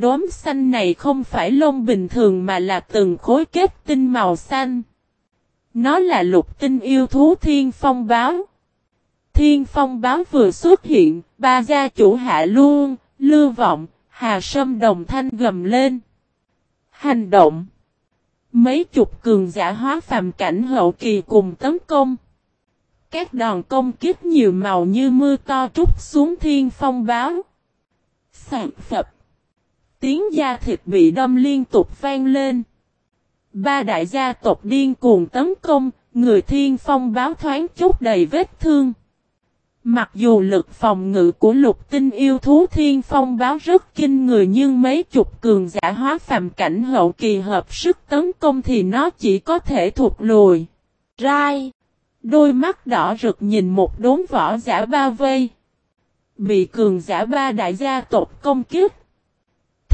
Đốm xanh này không phải lông bình thường mà là từng khối kết tinh màu xanh. Nó là lục tinh yêu thú thiên phong báo. Thiên phong báo vừa xuất hiện, ba gia chủ hạ luôn, lưu vọng, hà sâm đồng thanh gầm lên. Hành động. Mấy chục cường giả hóa phàm cảnh hậu kỳ cùng tấn công. Các đòn công kích nhiều màu như mưa to trút xuống thiên phong báo. Sạc phập. Tiếng da thịt bị đâm liên tục vang lên. Ba đại gia tộc điên cuồng tấn công, người thiên phong báo thoáng chút đầy vết thương. Mặc dù lực phòng ngự của lục tinh yêu thú thiên phong báo rất kinh người nhưng mấy chục cường giả hóa phàm cảnh hậu kỳ hợp sức tấn công thì nó chỉ có thể thụt lùi. Rai! Đôi mắt đỏ rực nhìn một đốn võ giả bao vây. Bị cường giả ba đại gia tộc công kích.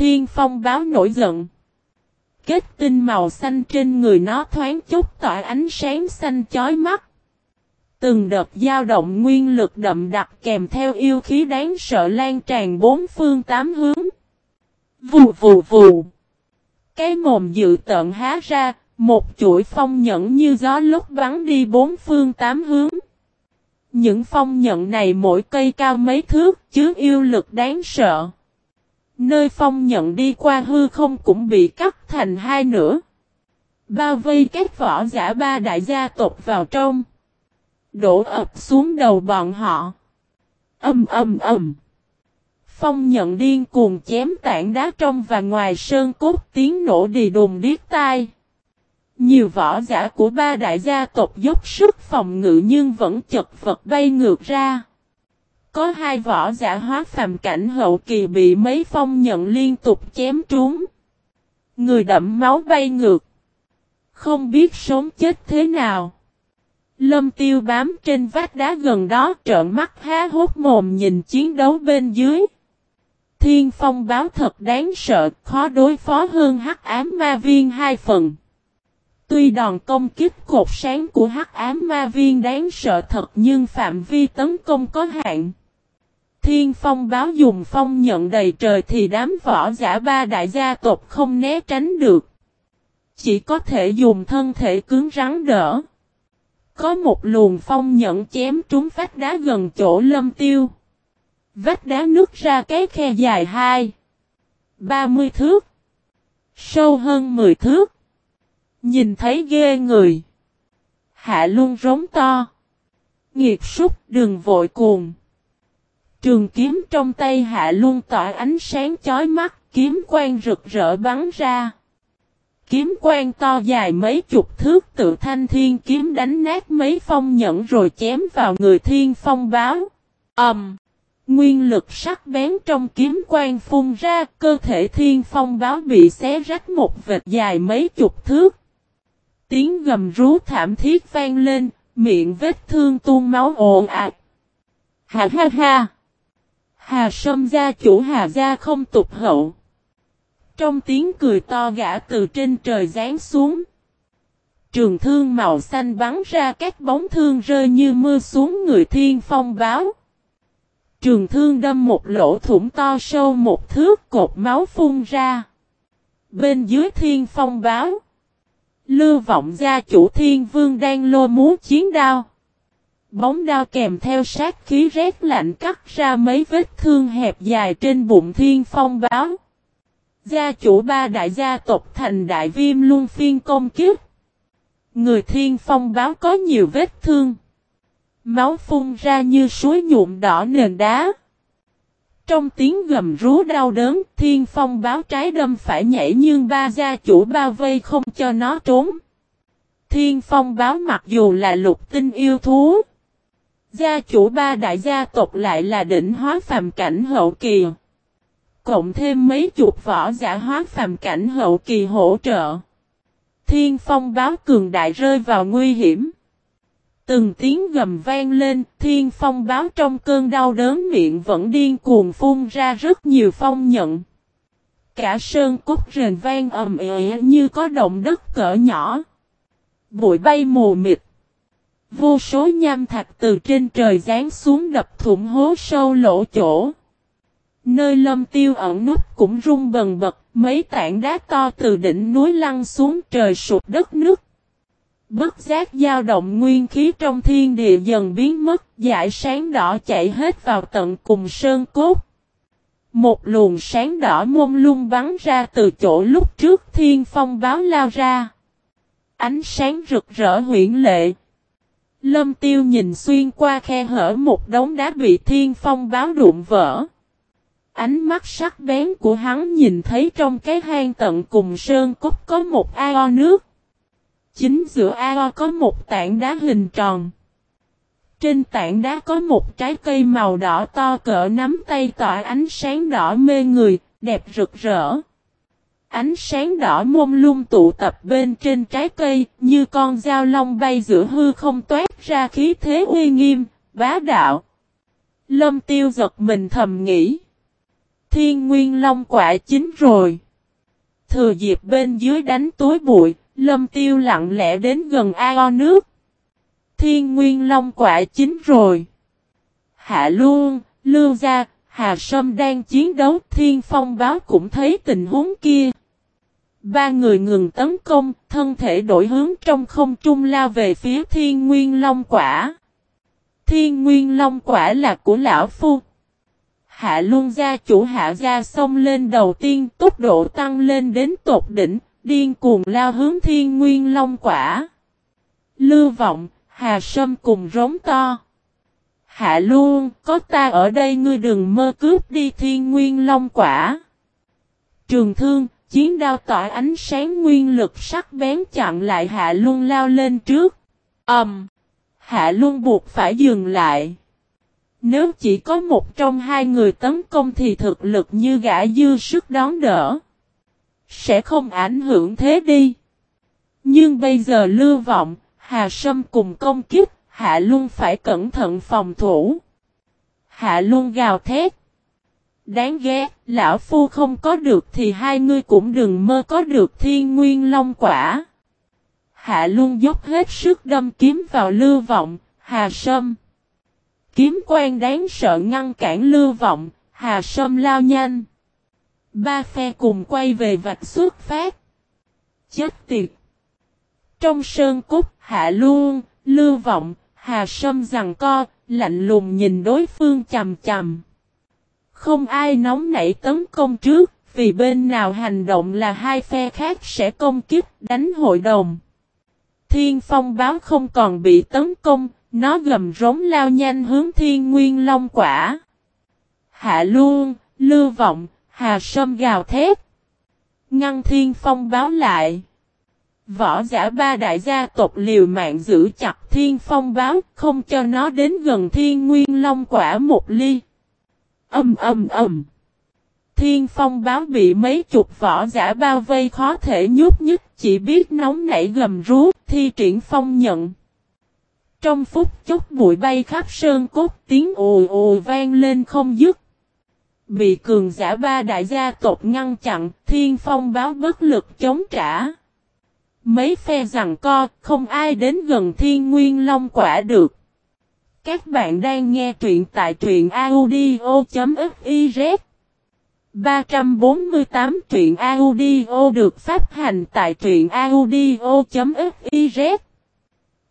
Thiên phong báo nổi giận. Kết tinh màu xanh trên người nó thoáng chút tỏa ánh sáng xanh chói mắt. Từng đợt dao động nguyên lực đậm đặc kèm theo yêu khí đáng sợ lan tràn bốn phương tám hướng. Vù vù vù. Cái mồm dự tận há ra, một chuỗi phong nhẫn như gió lúc bắn đi bốn phương tám hướng. Những phong nhận này mỗi cây cao mấy thước chứa yêu lực đáng sợ. Nơi phong nhận đi qua hư không cũng bị cắt thành hai nửa. Bao vây các võ giả ba đại gia tộc vào trong. Đổ ập xuống đầu bọn họ. Âm âm âm. Phong nhận điên cuồng chém tảng đá trong và ngoài sơn cốt tiếng nổ đi đùng điếc tai. Nhiều võ giả của ba đại gia tộc dốc sức phòng ngự nhưng vẫn chật vật bay ngược ra. Có hai võ giả hóa phàm cảnh hậu kỳ bị mấy phong nhận liên tục chém trúng. Người đậm máu bay ngược. Không biết sống chết thế nào. Lâm tiêu bám trên vách đá gần đó trợn mắt há hốt mồm nhìn chiến đấu bên dưới. Thiên phong báo thật đáng sợ, khó đối phó hơn hắc ám ma viên hai phần. Tuy đòn công kích cột sáng của hắc ám ma viên đáng sợ thật nhưng phạm vi tấn công có hạn. Thiên phong báo dùng phong nhận đầy trời thì đám võ giả ba đại gia tộc không né tránh được. Chỉ có thể dùng thân thể cứng rắn đỡ. Có một luồng phong nhận chém trúng vách đá gần chỗ lâm tiêu. Vách đá nứt ra cái khe dài 2. 30 thước. Sâu hơn 10 thước. Nhìn thấy ghê người. Hạ luôn rống to. Nghiệt súc đừng vội cuồng. Trường kiếm trong tay hạ luôn tỏa ánh sáng chói mắt, kiếm quang rực rỡ bắn ra. Kiếm quang to dài mấy chục thước tự thanh thiên kiếm đánh nát mấy phong nhẫn rồi chém vào người thiên phong báo. Ẩm! Um, nguyên lực sắc bén trong kiếm quang phun ra, cơ thể thiên phong báo bị xé rách một vệt dài mấy chục thước. Tiếng gầm rú thảm thiết vang lên, miệng vết thương tuôn máu ồn ạt. Ha ha ha! Hà Sâm gia chủ Hà gia không tục hậu. Trong tiếng cười to gã từ trên trời giáng xuống. Trường thương màu xanh bắn ra các bóng thương rơi như mưa xuống người thiên phong báo. Trường thương đâm một lỗ thủng to sâu một thước cột máu phun ra. Bên dưới thiên phong báo. Lưu vọng gia chủ thiên vương đang lôi múa chiến đao. Bóng đao kèm theo sát khí rét lạnh cắt ra mấy vết thương hẹp dài trên bụng thiên phong báo. Gia chủ ba đại gia tộc thành đại viêm luôn phiên công kiếp. Người thiên phong báo có nhiều vết thương. Máu phun ra như suối nhuộm đỏ nền đá. Trong tiếng gầm rú đau đớn, thiên phong báo trái đâm phải nhảy nhưng ba gia chủ bao vây không cho nó trốn. Thiên phong báo mặc dù là lục tinh yêu thú. Gia chủ ba đại gia tộc lại là đỉnh hóa phàm cảnh hậu kỳ. Cộng thêm mấy chục võ giả hóa phàm cảnh hậu kỳ hỗ trợ. Thiên phong báo cường đại rơi vào nguy hiểm. Từng tiếng gầm vang lên, thiên phong báo trong cơn đau đớn miệng vẫn điên cuồng phun ra rất nhiều phong nhận. Cả sơn cốt rền vang ầm ĩ như có động đất cỡ nhỏ. Bụi bay mù mịt. Vô số nham thạch từ trên trời rán xuống đập thủng hố sâu lỗ chỗ. Nơi lâm tiêu ẩn nút cũng rung bần bật, mấy tảng đá to từ đỉnh núi lăn xuống trời sụp đất nước. Bất giác dao động nguyên khí trong thiên địa dần biến mất, dải sáng đỏ chạy hết vào tận cùng sơn cốt. Một luồng sáng đỏ mông lung bắn ra từ chỗ lúc trước thiên phong báo lao ra. Ánh sáng rực rỡ huyển lệ. Lâm tiêu nhìn xuyên qua khe hở một đống đá bị thiên phong báo đụng vỡ. Ánh mắt sắc bén của hắn nhìn thấy trong cái hang tận cùng sơn cốt có một ao nước. Chính giữa ao có một tảng đá hình tròn. Trên tảng đá có một trái cây màu đỏ to cỡ nắm tay tỏa ánh sáng đỏ mê người, đẹp rực rỡ. Ánh sáng đỏ mông lung tụ tập bên trên trái cây, như con dao long bay giữa hư không toát ra khí thế uy nghiêm, bá đạo. Lâm tiêu giật mình thầm nghĩ. Thiên nguyên long quả chín rồi. Thừa dịp bên dưới đánh tối bụi, lâm tiêu lặng lẽ đến gần ao nước. Thiên nguyên long quả chín rồi. Hạ luôn, lưu gia, Hà Sâm đang chiến đấu thiên phong báo cũng thấy tình huống kia. Ba người ngừng tấn công, thân thể đổi hướng trong không trung lao về phía thiên nguyên long quả. Thiên nguyên long quả là của lão phu. Hạ luân gia chủ hạ gia xông lên đầu tiên tốc độ tăng lên đến tột đỉnh, điên cuồng lao hướng thiên nguyên long quả. Lưu vọng, hà sâm cùng rống to. Hạ luôn, có ta ở đây ngươi đừng mơ cướp đi thiên nguyên long quả. Trường thương, chiến đao tỏa ánh sáng nguyên lực sắc bén chặn lại Hạ Luân lao lên trước. Ầm! Um, hạ Luân buộc phải dừng lại. Nếu chỉ có một trong hai người tấn công thì thực lực như gã dư sức đón đỡ. Sẽ không ảnh hưởng thế đi. Nhưng bây giờ lưu vọng, Hà Sâm cùng công kiếp, Hạ Luân phải cẩn thận phòng thủ. Hạ Luân gào thét. Đáng ghét, lão phu không có được thì hai ngươi cũng đừng mơ có được thiên nguyên long quả. Hạ luôn dốc hết sức đâm kiếm vào lưu vọng, hà sâm. Kiếm quan đáng sợ ngăn cản lưu vọng, hà sâm lao nhanh. Ba phe cùng quay về vạch xuất phát. Chết tiệt. Trong sơn cúc, hạ luôn, lưu vọng, hà sâm rằng co, lạnh lùng nhìn đối phương chầm chầm. Không ai nóng nảy tấn công trước, vì bên nào hành động là hai phe khác sẽ công kích đánh hội đồng. Thiên phong báo không còn bị tấn công, nó gầm rống lao nhanh hướng thiên nguyên long quả. Hạ luôn, lưu vọng, hà sâm gào thét. Ngăn thiên phong báo lại. Võ giả ba đại gia tộc liều mạng giữ chặt thiên phong báo, không cho nó đến gần thiên nguyên long quả một ly. Âm âm âm. Thiên phong báo bị mấy chục võ giả bao vây khó thể nhúc nhích, chỉ biết nóng nảy gầm rú, thi triển phong nhận. Trong phút chốc bụi bay khắp sơn cốt tiếng ồ ồ vang lên không dứt. Bị cường giả ba đại gia tộc ngăn chặn, thiên phong báo bất lực chống trả. Mấy phe rằng co, không ai đến gần thiên nguyên long quả được. Các bạn đang nghe truyện tại truyện audio.fiz 348 truyện audio được phát hành tại truyện audio.fiz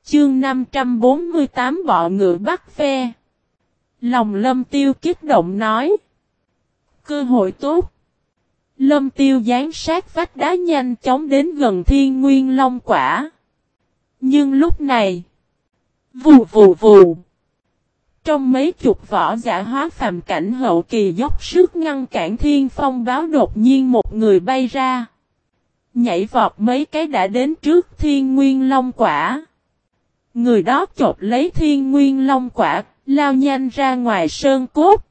Chương 548 bọ ngựa bắt phe. Lòng lâm tiêu kích động nói. Cơ hội tốt. Lâm tiêu dán sát vách đá nhanh chóng đến gần thiên nguyên long quả. Nhưng lúc này, Vù vù vù trong mấy chục võ giả hóa phàm cảnh hậu kỳ dốc sức ngăn cản thiên phong báo đột nhiên một người bay ra. Nhảy vọt mấy cái đã đến trước thiên nguyên long quả. Người đó chộp lấy thiên nguyên long quả, lao nhanh ra ngoài sơn cốt.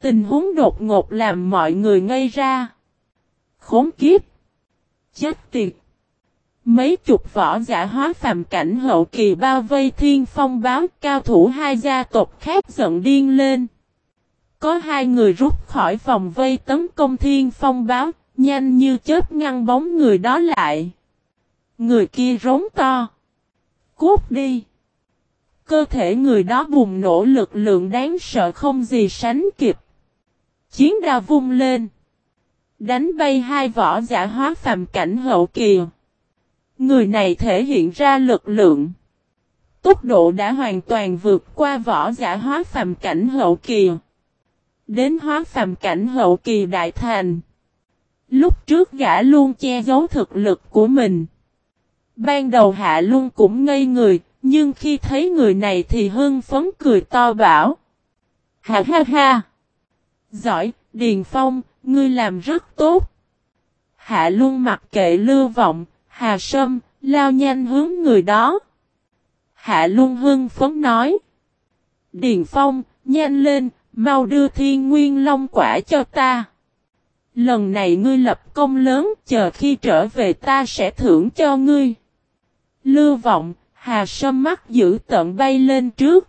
Tình huống đột ngột làm mọi người ngây ra. Khốn kiếp. Chết tiệt. Mấy chục võ giả hóa phàm cảnh hậu kỳ bao vây thiên phong báo cao thủ hai gia tộc khác giận điên lên. Có hai người rút khỏi vòng vây tấn công thiên phong báo, nhanh như chớp ngăn bóng người đó lại. Người kia rống to. Cút đi. Cơ thể người đó bùng nổ lực lượng đáng sợ không gì sánh kịp. chiến đao vung lên. Đánh bay hai võ giả hóa phàm cảnh hậu kỳ. Người này thể hiện ra lực lượng. Tốc độ đã hoàn toàn vượt qua võ giả hóa phàm cảnh hậu kỳ. Đến hóa phàm cảnh hậu kỳ đại thành. Lúc trước gã luôn che giấu thực lực của mình. Ban đầu hạ luôn cũng ngây người, nhưng khi thấy người này thì hưng phấn cười to bảo. Ha ha ha! Giỏi, Điền Phong, ngươi làm rất tốt. Hạ luôn mặc kệ lưu vọng, hà sâm, lao nhanh hướng người đó. Hạ Luân hưng phấn nói. Điền Phong, nhanh lên, mau đưa thiên nguyên long quả cho ta. Lần này ngươi lập công lớn, chờ khi trở về ta sẽ thưởng cho ngươi. Lưu vọng, hà sâm mắt giữ tận bay lên trước.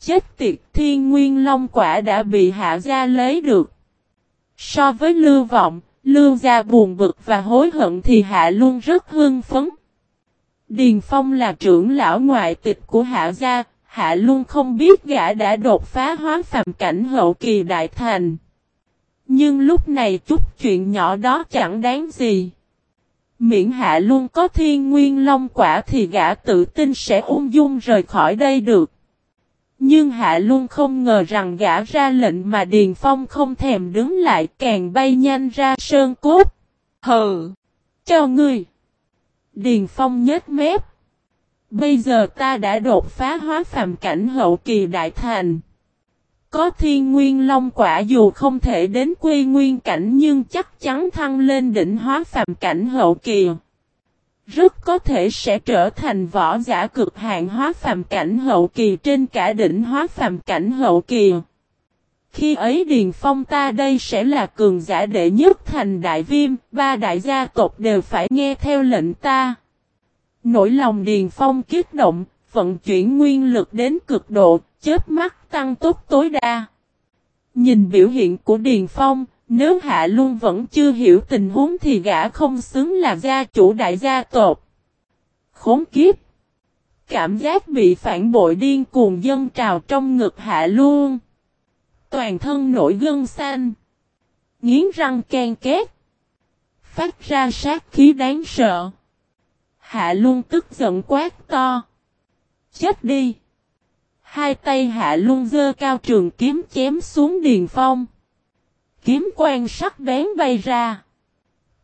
Chết tiệt thiên nguyên long quả đã bị hạ gia lấy được. So với lưu vọng, lưu gia buồn bực và hối hận thì hạ Luân rất hưng phấn. Điền Phong là trưởng lão ngoại tịch của hạ gia, hạ Luân không biết gã đã đột phá hóa phàm cảnh hậu kỳ đại thành. Nhưng lúc này chút chuyện nhỏ đó chẳng đáng gì. Miễn hạ Luân có thiên nguyên long quả thì gã tự tin sẽ ung dung rời khỏi đây được. Nhưng hạ luôn không ngờ rằng gã ra lệnh mà Điền Phong không thèm đứng lại, càng bay nhanh ra sơn cốt. Hừ! Cho ngươi! Điền Phong nhếch mép. Bây giờ ta đã đột phá hóa phàm cảnh hậu kỳ đại thành. Có thiên nguyên long quả dù không thể đến quy nguyên cảnh nhưng chắc chắn thăng lên đỉnh hóa phàm cảnh hậu kỳ. Rất có thể sẽ trở thành võ giả cực hạn hóa phàm cảnh hậu kỳ trên cả đỉnh hóa phàm cảnh hậu kỳ. Khi ấy Điền Phong ta đây sẽ là cường giả đệ nhất thành đại viêm, ba đại gia tộc đều phải nghe theo lệnh ta. Nỗi lòng Điền Phong kích động, vận chuyển nguyên lực đến cực độ, chớp mắt tăng tốc tối đa. Nhìn biểu hiện của Điền Phong, nếu Hạ Luân vẫn chưa hiểu tình huống thì gã không xứng là gia chủ đại gia tộc. Khốn kiếp! Cảm giác bị phản bội điên cuồng dân trào trong ngực Hạ Luân. Toàn thân nổi gân xanh. Nghiến răng ken két. Phát ra sát khí đáng sợ. Hạ Luân tức giận quát to. Chết đi! Hai tay hạ luân dơ cao trường kiếm chém xuống điền phong. Kiếm quan sắc bén bay ra.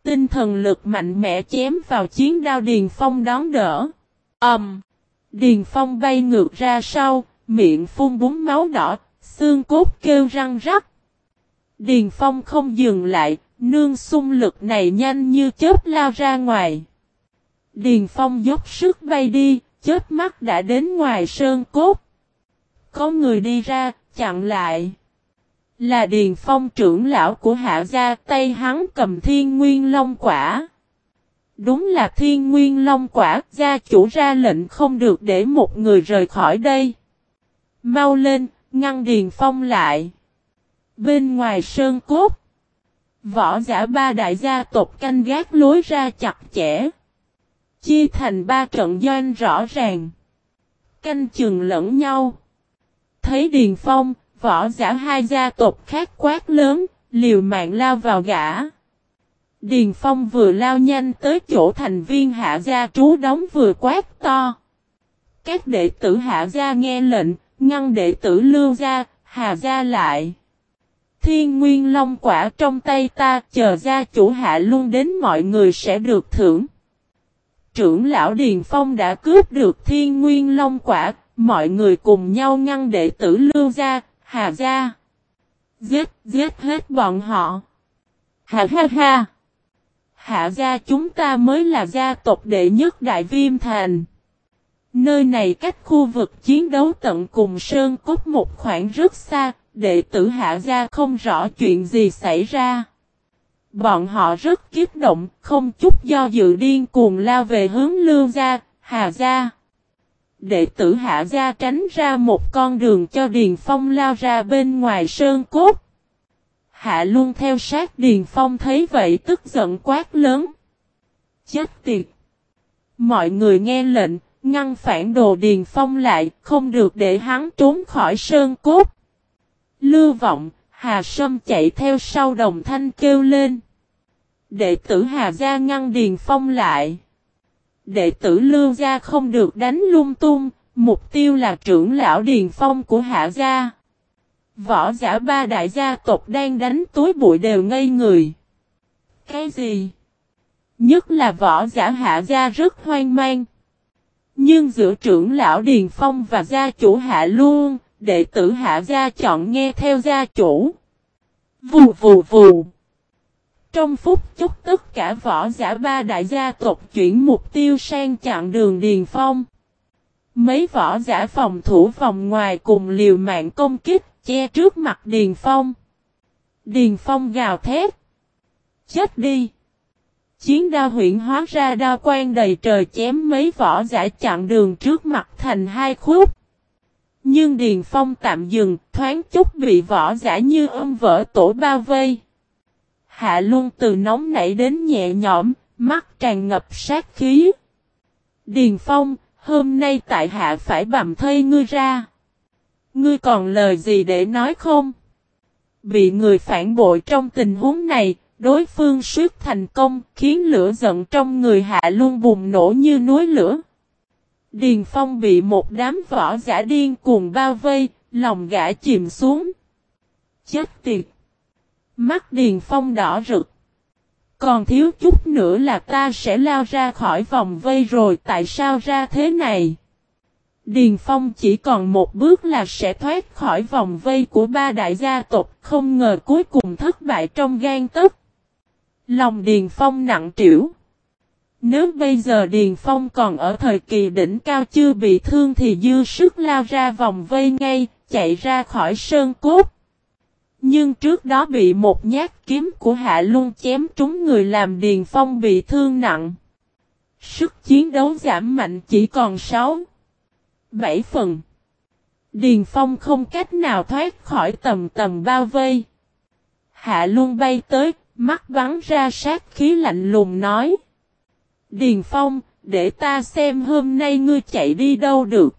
Tinh thần lực mạnh mẽ chém vào chiến đao điền phong đón đỡ. Ẩm! Um, điền phong bay ngược ra sau, miệng phun búng máu đỏ, xương cốt kêu răng rắc. Điền phong không dừng lại, nương xung lực này nhanh như chớp lao ra ngoài. Điền phong dốc sức bay đi, chớp mắt đã đến ngoài sơn cốt. Có người đi ra, chặn lại. Là Điền Phong trưởng lão của hạ gia tay hắn cầm thiên nguyên long quả. Đúng là thiên nguyên long quả, gia chủ ra lệnh không được để một người rời khỏi đây. Mau lên, ngăn Điền Phong lại. Bên ngoài sơn cốt, võ giả ba đại gia tộc canh gác lối ra chặt chẽ. Chia thành ba trận doanh rõ ràng. Canh chừng lẫn nhau. Thấy Điền Phong, võ giả hai gia tộc khác quát lớn, liều mạng lao vào gã. Điền Phong vừa lao nhanh tới chỗ thành viên hạ gia trú đóng vừa quát to. Các đệ tử hạ gia nghe lệnh, ngăn đệ tử lưu gia, hà gia lại. Thiên nguyên long quả trong tay ta chờ gia chủ hạ luôn đến mọi người sẽ được thưởng. Trưởng lão Điền Phong đã cướp được thiên nguyên long quả, mọi người cùng nhau ngăn đệ tử lưu gia, hà gia. Giết, giết hết bọn họ. Ha ha ha. Hạ gia chúng ta mới là gia tộc đệ nhất đại viêm thành. Nơi này cách khu vực chiến đấu tận cùng Sơn Cốt một khoảng rất xa, đệ tử hạ gia không rõ chuyện gì xảy ra. Bọn họ rất kiếp động, không chút do dự điên cuồng lao về hướng lưu gia, hà gia đệ tử hạ gia tránh ra một con đường cho Điền Phong lao ra bên ngoài sơn cốt. Hạ luôn theo sát Điền Phong thấy vậy tức giận quát lớn. Chết tiệt! Mọi người nghe lệnh, ngăn phản đồ Điền Phong lại, không được để hắn trốn khỏi sơn cốt. Lưu vọng, Hà Sâm chạy theo sau đồng thanh kêu lên. Đệ tử Hà Gia ngăn Điền Phong lại. Đệ tử Lưu Gia không được đánh lung tung, mục tiêu là trưởng lão Điền Phong của Hạ Gia. Võ giả ba đại gia tộc đang đánh túi bụi đều ngây người. Cái gì? Nhất là võ giả Hạ Gia rất hoang mang. Nhưng giữa trưởng lão Điền Phong và gia chủ Hạ luôn, đệ tử Hạ Gia chọn nghe theo gia chủ. Vù vù vù. Trong phút chốc tất cả võ giả ba đại gia tộc chuyển mục tiêu sang chặn đường Điền Phong. Mấy võ giả phòng thủ vòng ngoài cùng liều mạng công kích, che trước mặt Điền Phong. Điền Phong gào thét. Chết đi! Chiến đao huyện hóa ra đao quan đầy trời chém mấy võ giả chặn đường trước mặt thành hai khúc. Nhưng Điền Phong tạm dừng, thoáng chút bị võ giả như ôm vỡ tổ bao vây. Hạ luôn từ nóng nảy đến nhẹ nhõm, mắt tràn ngập sát khí. Điền Phong, hôm nay tại hạ phải bầm thây ngươi ra. Ngươi còn lời gì để nói không? Bị người phản bội trong tình huống này, đối phương suýt thành công, khiến lửa giận trong người hạ luôn bùng nổ như núi lửa. Điền Phong bị một đám võ giả điên cuồng bao vây, lòng gã chìm xuống. Chết tiệt! Mắt Điền Phong đỏ rực. Còn thiếu chút nữa là ta sẽ lao ra khỏi vòng vây rồi tại sao ra thế này? Điền Phong chỉ còn một bước là sẽ thoát khỏi vòng vây của ba đại gia tộc không ngờ cuối cùng thất bại trong gan tức. Lòng Điền Phong nặng trĩu. Nếu bây giờ Điền Phong còn ở thời kỳ đỉnh cao chưa bị thương thì dư sức lao ra vòng vây ngay, chạy ra khỏi sơn cốt. Nhưng trước đó bị một nhát kiếm của Hạ Luân chém trúng người làm Điền Phong bị thương nặng. Sức chiến đấu giảm mạnh chỉ còn 6, 7 phần. Điền Phong không cách nào thoát khỏi tầm tầm bao vây. Hạ Luân bay tới, mắt bắn ra sát khí lạnh lùng nói. Điền Phong, để ta xem hôm nay ngươi chạy đi đâu được.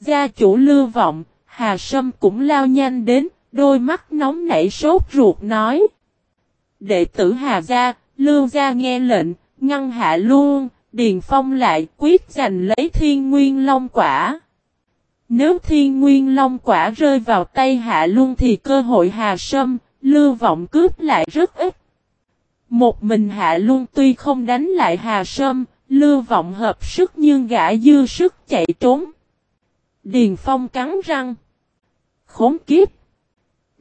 Gia chủ lưu vọng, Hà Sâm cũng lao nhanh đến, đôi mắt nóng nảy sốt ruột nói. Đệ tử Hà Gia, Lưu Gia nghe lệnh, ngăn hạ luôn, Điền Phong lại quyết giành lấy thiên nguyên long quả. Nếu thiên nguyên long quả rơi vào tay hạ luôn thì cơ hội Hà Sâm, Lưu Vọng cướp lại rất ít. Một mình hạ luôn tuy không đánh lại Hà Sâm, Lưu Vọng hợp sức nhưng gã dư sức chạy trốn. Điền Phong cắn răng. Khốn kiếp!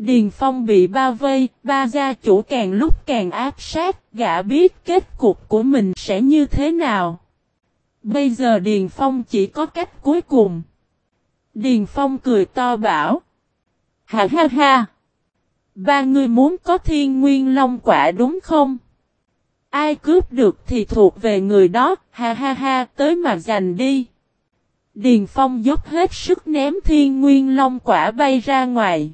Điền Phong bị bao vây, ba gia chủ càng lúc càng áp sát, gã biết kết cục của mình sẽ như thế nào. Bây giờ Điền Phong chỉ có cách cuối cùng. Điền Phong cười to bảo. Ha ha ha! Ba người muốn có thiên nguyên long quả đúng không? Ai cướp được thì thuộc về người đó, ha ha ha, tới mà giành đi. Điền Phong dốc hết sức ném thiên nguyên long quả bay ra ngoài.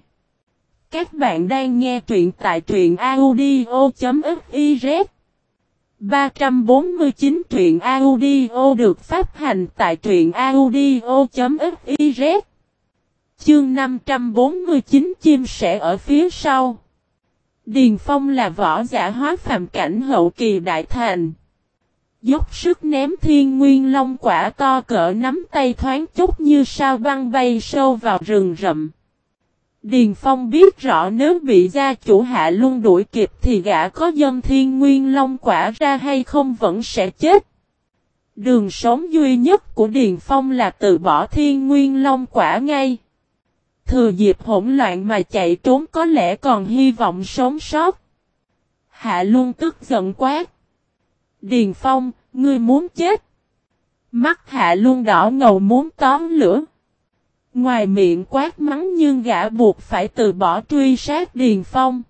Các bạn đang nghe truyện tại truyện audio.fiz 349 truyện audio được phát hành tại truyện audio.fiz Chương 549 chim sẻ ở phía sau. Điền Phong là võ giả hóa phàm cảnh hậu kỳ đại thành. Dốc sức ném thiên nguyên long quả to cỡ nắm tay thoáng chút như sao băng bay sâu vào rừng rậm. Điền Phong biết rõ nếu bị gia chủ hạ luôn đuổi kịp thì gã có dâm thiên nguyên long quả ra hay không vẫn sẽ chết. Đường sống duy nhất của Điền Phong là từ bỏ thiên nguyên long quả ngay. Thừa dịp hỗn loạn mà chạy trốn có lẽ còn hy vọng sống sót. Hạ luôn tức giận quát. Điền Phong, ngươi muốn chết. Mắt hạ luôn đỏ ngầu muốn tóm lửa. Ngoài miệng quát mắng nhưng gã buộc phải từ bỏ truy sát Điền Phong.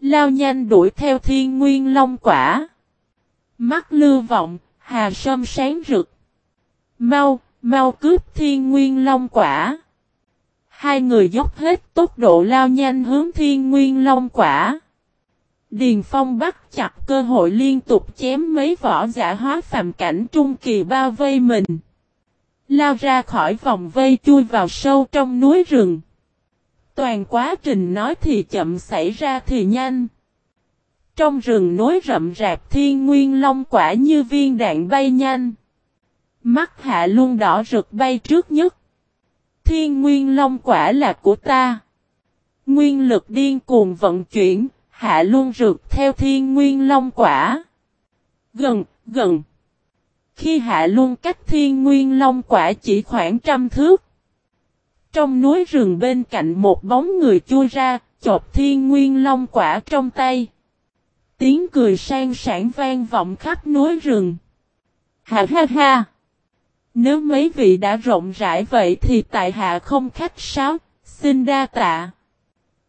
Lao nhanh đuổi theo thiên nguyên long quả. Mắt lưu vọng, hà sâm sáng rực. Mau, mau cướp thiên nguyên long quả. Hai người dốc hết tốc độ lao nhanh hướng thiên nguyên long quả. Điền Phong bắt chặt cơ hội liên tục chém mấy võ giả hóa phàm cảnh trung kỳ bao vây mình. Lao ra khỏi vòng vây chui vào sâu trong núi rừng. Toàn quá trình nói thì chậm xảy ra thì nhanh. Trong rừng núi rậm rạp thiên nguyên long quả như viên đạn bay nhanh. Mắt hạ luôn đỏ rực bay trước nhất. Thiên nguyên long quả là của ta. Nguyên lực điên cuồng vận chuyển, hạ luôn rực theo thiên nguyên long quả. Gần, gần. Khi hạ luôn cách thiên nguyên long quả chỉ khoảng trăm thước. Trong núi rừng bên cạnh một bóng người chui ra, chộp thiên nguyên long quả trong tay. Tiếng cười sang sảng vang vọng khắp núi rừng. Ha ha ha! Nếu mấy vị đã rộng rãi vậy thì tại hạ không khách sáo, xin đa tạ.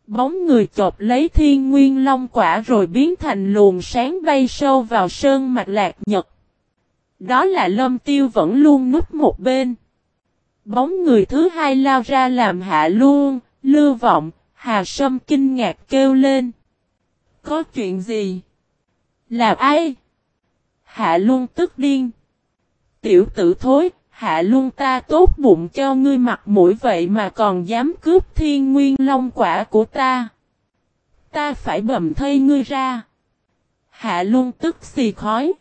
Bóng người chộp lấy thiên nguyên long quả rồi biến thành luồng sáng bay sâu vào sơn mạch lạc nhật. Đó là lâm tiêu vẫn luôn núp một bên. Bóng người thứ hai lao ra làm hạ luôn, lưu vọng, hà sâm kinh ngạc kêu lên. Có chuyện gì? Là ai? Hạ luôn tức điên. Tiểu tử thối, hạ luôn ta tốt bụng cho ngươi mặt mũi vậy mà còn dám cướp thiên nguyên long quả của ta. Ta phải bầm thây ngươi ra. Hạ luôn tức xì khói.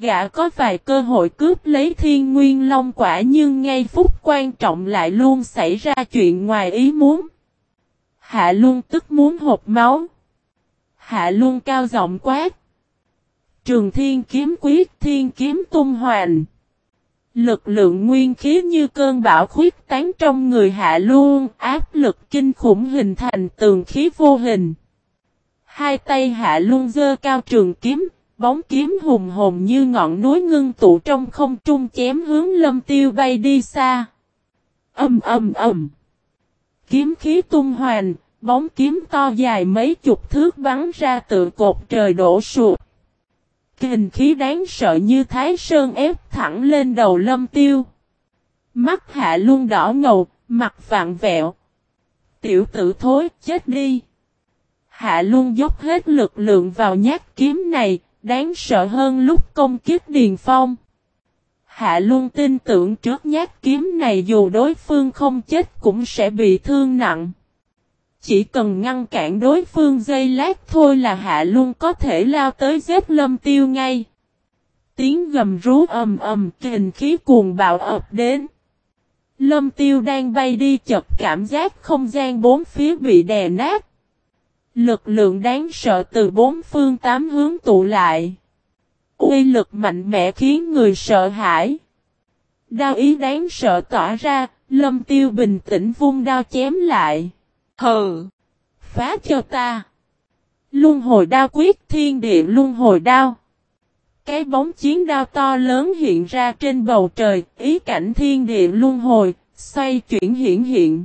Gã có vài cơ hội cướp lấy thiên nguyên long quả nhưng ngay phút quan trọng lại luôn xảy ra chuyện ngoài ý muốn. Hạ luôn tức muốn hộp máu. Hạ luôn cao giọng quát. Trường thiên kiếm quyết thiên kiếm tung hoành. Lực lượng nguyên khí như cơn bão khuyết tán trong người hạ luôn, áp lực kinh khủng hình thành tường khí vô hình. Hai tay hạ luôn dơ cao trường kiếm, bóng kiếm hùng hồn như ngọn núi ngưng tụ trong không trung chém hướng lâm tiêu bay đi xa. Âm âm âm. Kiếm khí tung hoành, bóng kiếm to dài mấy chục thước bắn ra tự cột trời đổ sụp. Kình khí đáng sợ như thái sơn ép thẳng lên đầu lâm tiêu. Mắt hạ luôn đỏ ngầu, mặt vạn vẹo. Tiểu tử thối, chết đi. Hạ luôn dốc hết lực lượng vào nhát kiếm này, đáng sợ hơn lúc công kiếp Điền Phong. Hạ luôn tin tưởng trước nhát kiếm này dù đối phương không chết cũng sẽ bị thương nặng. Chỉ cần ngăn cản đối phương dây lát thôi là hạ luôn có thể lao tới giết lâm tiêu ngay. Tiếng gầm rú ầm ầm kình khí cuồng bạo ập đến. Lâm tiêu đang bay đi chật cảm giác không gian bốn phía bị đè nát. Lực lượng đáng sợ từ bốn phương tám hướng tụ lại. Uy lực mạnh mẽ khiến người sợ hãi. Đao ý đáng sợ tỏa ra, lâm tiêu bình tĩnh vung đao chém lại. Hừ! Phá cho ta! Luân hồi đao quyết thiên địa luân hồi đao. Cái bóng chiến đao to lớn hiện ra trên bầu trời, ý cảnh thiên địa luân hồi, xoay chuyển hiện hiện.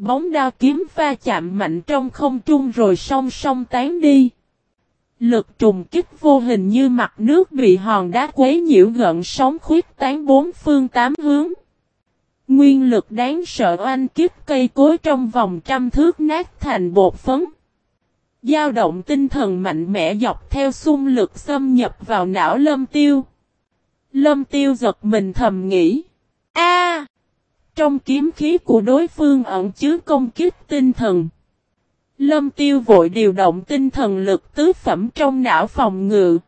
Bóng đao kiếm pha chạm mạnh trong không trung rồi song song tán đi. Lực trùng kích vô hình như mặt nước bị hòn đá quấy nhiễu gợn sóng khuyết tán bốn phương tám hướng. Nguyên lực đáng sợ oanh kiếp cây cối trong vòng trăm thước nát thành bột phấn. Giao động tinh thần mạnh mẽ dọc theo xung lực xâm nhập vào não lâm tiêu. Lâm tiêu giật mình thầm nghĩ. A, trong kiếm khí của đối phương ẩn chứa công kích tinh thần. Lâm tiêu vội điều động tinh thần lực tứ phẩm trong não phòng ngự.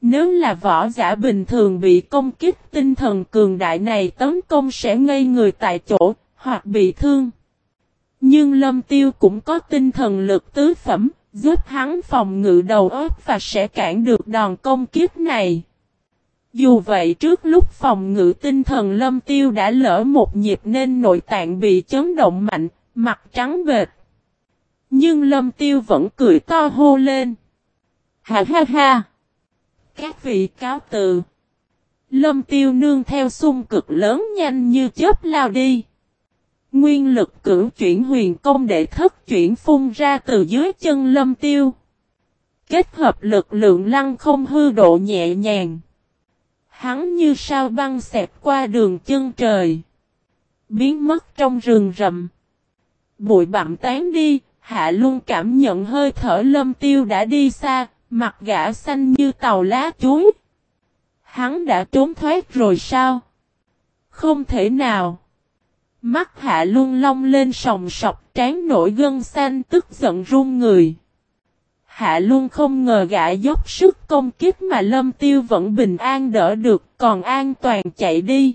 Nếu là võ giả bình thường bị công kích tinh thần cường đại này tấn công sẽ ngây người tại chỗ, hoặc bị thương. Nhưng lâm tiêu cũng có tinh thần lực tứ phẩm, giúp hắn phòng ngự đầu óc và sẽ cản được đòn công kích này. Dù vậy trước lúc phòng ngự tinh thần lâm tiêu đã lỡ một nhịp nên nội tạng bị chấn động mạnh, mặt trắng bệt. Nhưng lâm tiêu vẫn cười to hô lên. Ha ha ha! Các vị cáo từ. Lâm tiêu nương theo xung cực lớn nhanh như chớp lao đi. Nguyên lực cử chuyển huyền công để thất chuyển phun ra từ dưới chân lâm tiêu. Kết hợp lực lượng lăng không hư độ nhẹ nhàng. Hắn như sao băng xẹp qua đường chân trời. Biến mất trong rừng rậm. Bụi bặm tán đi, hạ luôn cảm nhận hơi thở lâm tiêu đã đi xa, Mặt gã xanh như tàu lá chuối. Hắn đã trốn thoát rồi sao? Không thể nào. Mắt hạ luôn long lên sòng sọc trán nổi gân xanh tức giận run người. Hạ Luân không ngờ gã dốc sức công kiếp mà lâm tiêu vẫn bình an đỡ được còn an toàn chạy đi.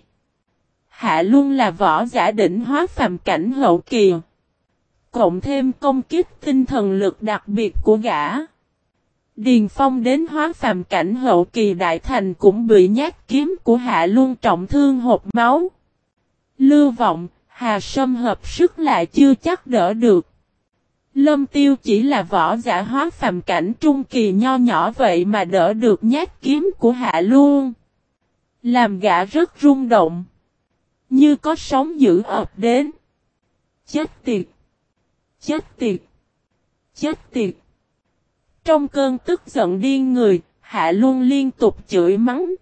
Hạ Luân là võ giả đỉnh hóa phàm cảnh hậu kỳ. Cộng thêm công kiếp tinh thần lực đặc biệt của gã. Điền Phong đến hóa phàm cảnh hậu kỳ đại thành cũng bị nhát kiếm của hạ Luân trọng thương hộp máu. Lưu vọng, hà sâm hợp sức lại chưa chắc đỡ được. Lâm tiêu chỉ là võ giả hóa phàm cảnh trung kỳ nho nhỏ vậy mà đỡ được nhát kiếm của hạ luôn. Làm gã rất rung động. Như có sóng dữ ập đến. Chết tiệt. Chết tiệt. Chết tiệt. Trong cơn tức giận điên người, Hạ Luân liên tục chửi mắng.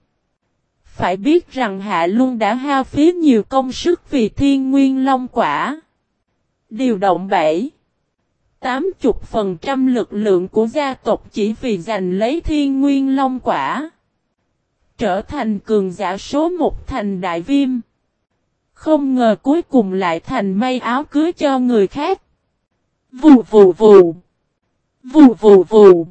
Phải biết rằng Hạ Luân đã hao phí nhiều công sức vì thiên nguyên long quả. Điều động 7 80% lực lượng của gia tộc chỉ vì giành lấy thiên nguyên long quả. Trở thành cường giả số một thành đại viêm. Không ngờ cuối cùng lại thành may áo cưới cho người khác. Vù vù vù. Vù vù vù.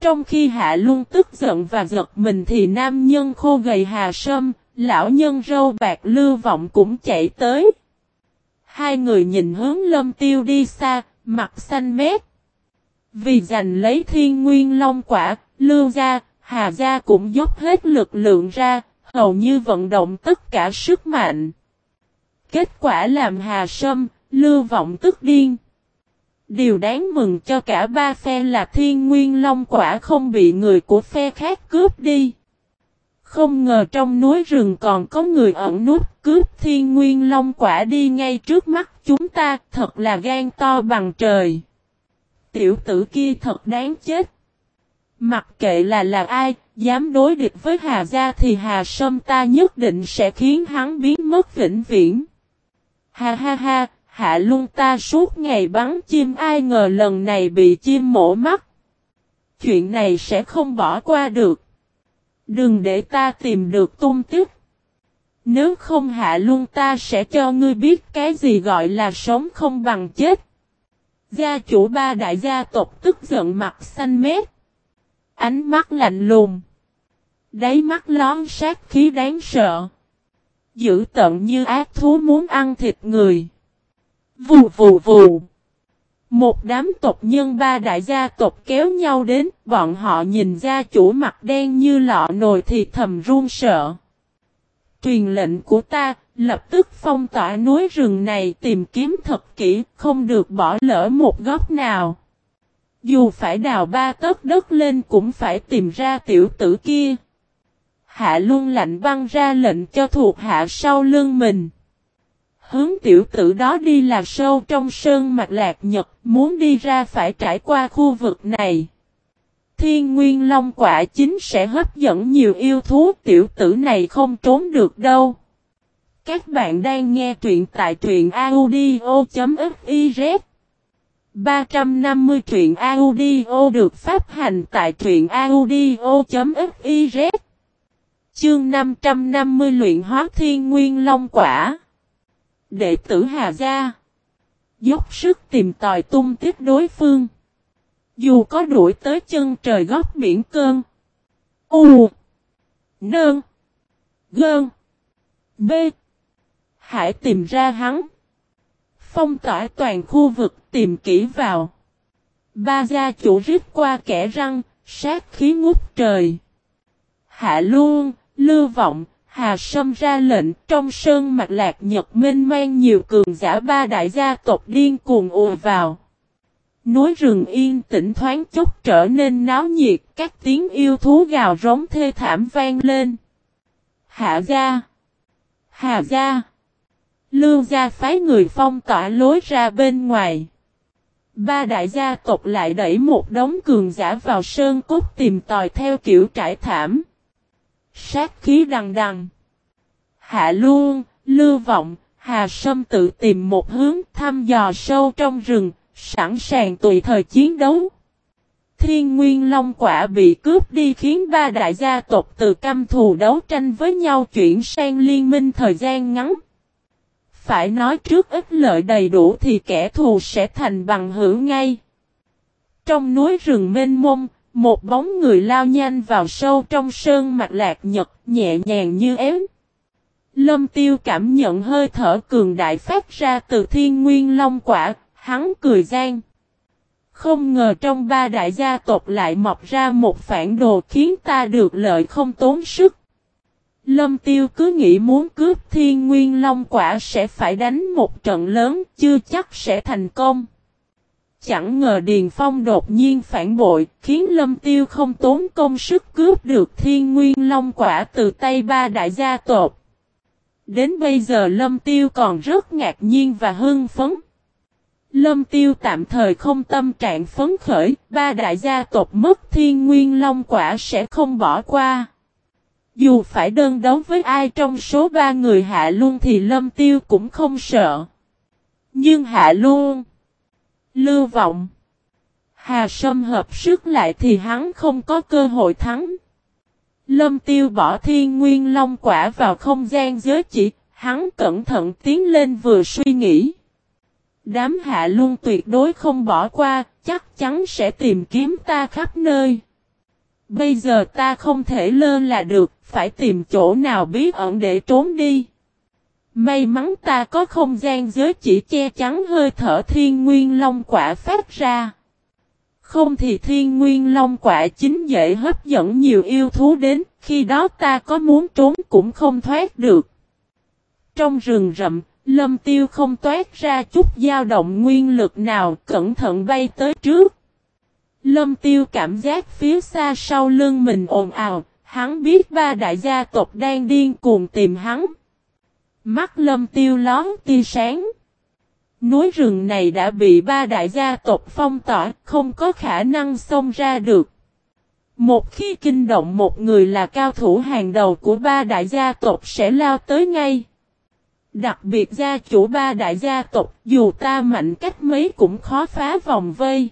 Trong khi Hạ Luân tức giận và giật mình thì nam nhân khô gầy Hà Sâm, lão nhân râu bạc lưu vọng cũng chạy tới. Hai người nhìn hướng lâm tiêu đi xa, mặt xanh mét. Vì giành lấy thiên nguyên long quả, lưu gia, Hà gia cũng dốc hết lực lượng ra, hầu như vận động tất cả sức mạnh. Kết quả làm Hà Sâm, lưu vọng tức điên. Điều đáng mừng cho cả ba phe là thiên nguyên long quả không bị người của phe khác cướp đi. Không ngờ trong núi rừng còn có người ẩn nút cướp thiên nguyên long quả đi ngay trước mắt chúng ta thật là gan to bằng trời. Tiểu tử kia thật đáng chết. Mặc kệ là là ai, dám đối địch với Hà Gia thì Hà Sâm ta nhất định sẽ khiến hắn biến mất vĩnh viễn. Ha ha ha, hạ luân ta suốt ngày bắn chim ai ngờ lần này bị chim mổ mắt. Chuyện này sẽ không bỏ qua được. Đừng để ta tìm được tung tích. Nếu không hạ luôn ta sẽ cho ngươi biết cái gì gọi là sống không bằng chết. Gia chủ ba đại gia tộc tức giận mặt xanh mét. Ánh mắt lạnh lùng. Đáy mắt lón sát khí đáng sợ. Dữ tận như ác thú muốn ăn thịt người. Vù vù vù. Một đám tộc nhân ba đại gia tộc kéo nhau đến, bọn họ nhìn gia chủ mặt đen như lọ nồi thì thầm run sợ. Truyền lệnh của ta, lập tức phong tỏa núi rừng này tìm kiếm thật kỹ, không được bỏ lỡ một góc nào. Dù phải đào ba tấc đất lên cũng phải tìm ra tiểu tử kia. Hạ luôn lạnh băng ra lệnh cho thuộc hạ sau lưng mình. Hướng tiểu tử đó đi là sâu trong sơn mạch lạc nhật, muốn đi ra phải trải qua khu vực này. Thiên nguyên long quả chính sẽ hấp dẫn nhiều yêu thú, tiểu tử này không trốn được đâu. Các bạn đang nghe truyện tại truyện audio.fiz 350 truyện audio được phát hành tại truyện audio.fiz Chương 550 luyện hóa thiên nguyên long quả. Đệ tử Hà Gia. Dốc sức tìm tòi tung tích đối phương. Dù có đuổi tới chân trời góc biển cơn. U. Nơn. Gơn. B. Hãy tìm ra hắn. Phong tỏa toàn khu vực tìm kỹ vào. Ba gia chủ rít qua kẻ răng Sát khí ngút trời. Hạ luôn Lưu vọng, Hà Sâm ra lệnh trong sơn mặt lạc nhật minh mang nhiều cường giả ba đại gia tộc điên cuồng ùa vào. Núi rừng yên tĩnh thoáng chốc trở nên náo nhiệt, các tiếng yêu thú gào rống thê thảm vang lên. Hạ gia, Hà gia, Lưu gia phái người phong tỏa lối ra bên ngoài. Ba đại gia tộc lại đẩy một đống cường giả vào sơn cốt tìm tòi theo kiểu trải thảm. Sát khí đằng đằng. Hạ luôn, lưu vọng, Hà Sâm tự tìm một hướng thăm dò sâu trong rừng, sẵn sàng tùy thời chiến đấu. Thiên Nguyên Long quả bị cướp đi khiến ba đại gia tộc từ căm thù đấu tranh với nhau chuyển sang liên minh thời gian ngắn. phải nói trước ít lợi đầy đủ thì kẻ thù sẽ thành bằng hữu ngay. Trong núi rừng mênh mông, một bóng người lao nhanh vào sâu trong sơn mặt lạc nhật, nhẹ nhàng như ém. Lâm tiêu cảm nhận hơi thở cường đại phát ra từ thiên nguyên long quả, hắn cười gian. Không ngờ trong ba đại gia tộc lại mọc ra một phản đồ khiến ta được lợi không tốn sức. Lâm tiêu cứ nghĩ muốn cướp thiên nguyên long quả sẽ phải đánh một trận lớn chưa chắc sẽ thành công. Chẳng ngờ Điền Phong đột nhiên phản bội, khiến Lâm Tiêu không tốn công sức cướp được thiên nguyên long quả từ tay ba đại gia tộc. Đến bây giờ Lâm Tiêu còn rất ngạc nhiên và hưng phấn. Lâm Tiêu tạm thời không tâm trạng phấn khởi, ba đại gia tộc mất thiên nguyên long quả sẽ không bỏ qua. Dù phải đơn đấu với ai trong số ba người hạ Luân thì Lâm Tiêu cũng không sợ. Nhưng hạ Luân, Lưu vọng. Hà Sâm hợp sức lại thì hắn không có cơ hội thắng. Lâm Tiêu bỏ thiên nguyên long quả vào không gian giới chỉ, hắn cẩn thận tiến lên vừa suy nghĩ. Đám hạ luôn tuyệt đối không bỏ qua, chắc chắn sẽ tìm kiếm ta khắp nơi. Bây giờ ta không thể lơ là được, phải tìm chỗ nào bí ẩn để trốn đi. May mắn ta có không gian giới chỉ che chắn hơi thở thiên nguyên long quả phát ra. Không thì thiên nguyên long quả chính dễ hấp dẫn nhiều yêu thú đến, khi đó ta có muốn trốn cũng không thoát được. Trong rừng rậm, lâm tiêu không toát ra chút dao động nguyên lực nào, cẩn thận bay tới trước. Lâm tiêu cảm giác phía xa sau lưng mình ồn ào, hắn biết ba đại gia tộc đang điên cuồng tìm hắn. Mắt lâm tiêu lón tia sáng. Núi rừng này đã bị ba đại gia tộc phong tỏa, không có khả năng xông ra được. Một khi kinh động một người là cao thủ hàng đầu của ba đại gia tộc sẽ lao tới ngay. Đặc biệt gia chủ ba đại gia tộc, dù ta mạnh cách mấy cũng khó phá vòng vây.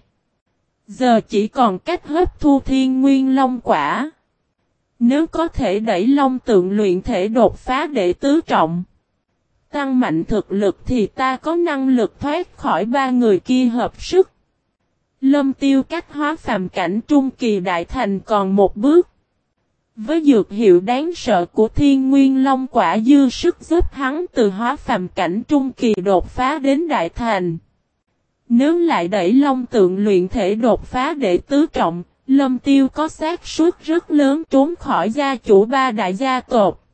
Giờ chỉ còn cách hấp thu thiên nguyên long quả. Nếu có thể đẩy long tượng luyện thể đột phá để tứ trọng. Tăng mạnh thực lực thì ta có năng lực thoát khỏi ba người kia hợp sức. Lâm tiêu cách hóa phàm cảnh trung kỳ đại thành còn một bước. Với dược hiệu đáng sợ của thiên nguyên long quả dư sức giúp hắn từ hóa phàm cảnh trung kỳ đột phá đến đại thành. Nếu lại đẩy long tượng luyện thể đột phá để tứ trọng, lâm tiêu có xác suất rất lớn trốn khỏi gia chủ ba đại gia tộc.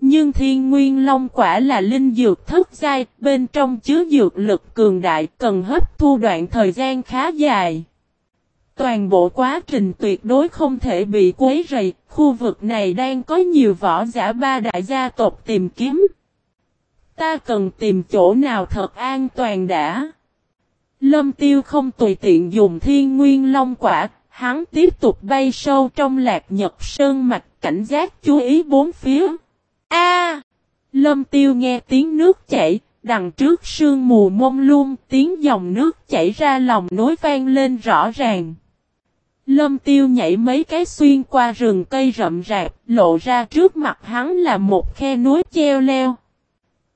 Nhưng thiên nguyên long quả là linh dược thất giai, bên trong chứa dược lực cường đại cần hấp thu đoạn thời gian khá dài. Toàn bộ quá trình tuyệt đối không thể bị quấy rầy, khu vực này đang có nhiều võ giả ba đại gia tộc tìm kiếm. Ta cần tìm chỗ nào thật an toàn đã. Lâm tiêu không tùy tiện dùng thiên nguyên long quả, hắn tiếp tục bay sâu trong lạc nhật sơn mạch cảnh giác chú ý bốn phía. A! lâm tiêu nghe tiếng nước chảy, đằng trước sương mù mông lung, tiếng dòng nước chảy ra lòng nối vang lên rõ ràng. Lâm tiêu nhảy mấy cái xuyên qua rừng cây rậm rạp, lộ ra trước mặt hắn là một khe núi treo leo.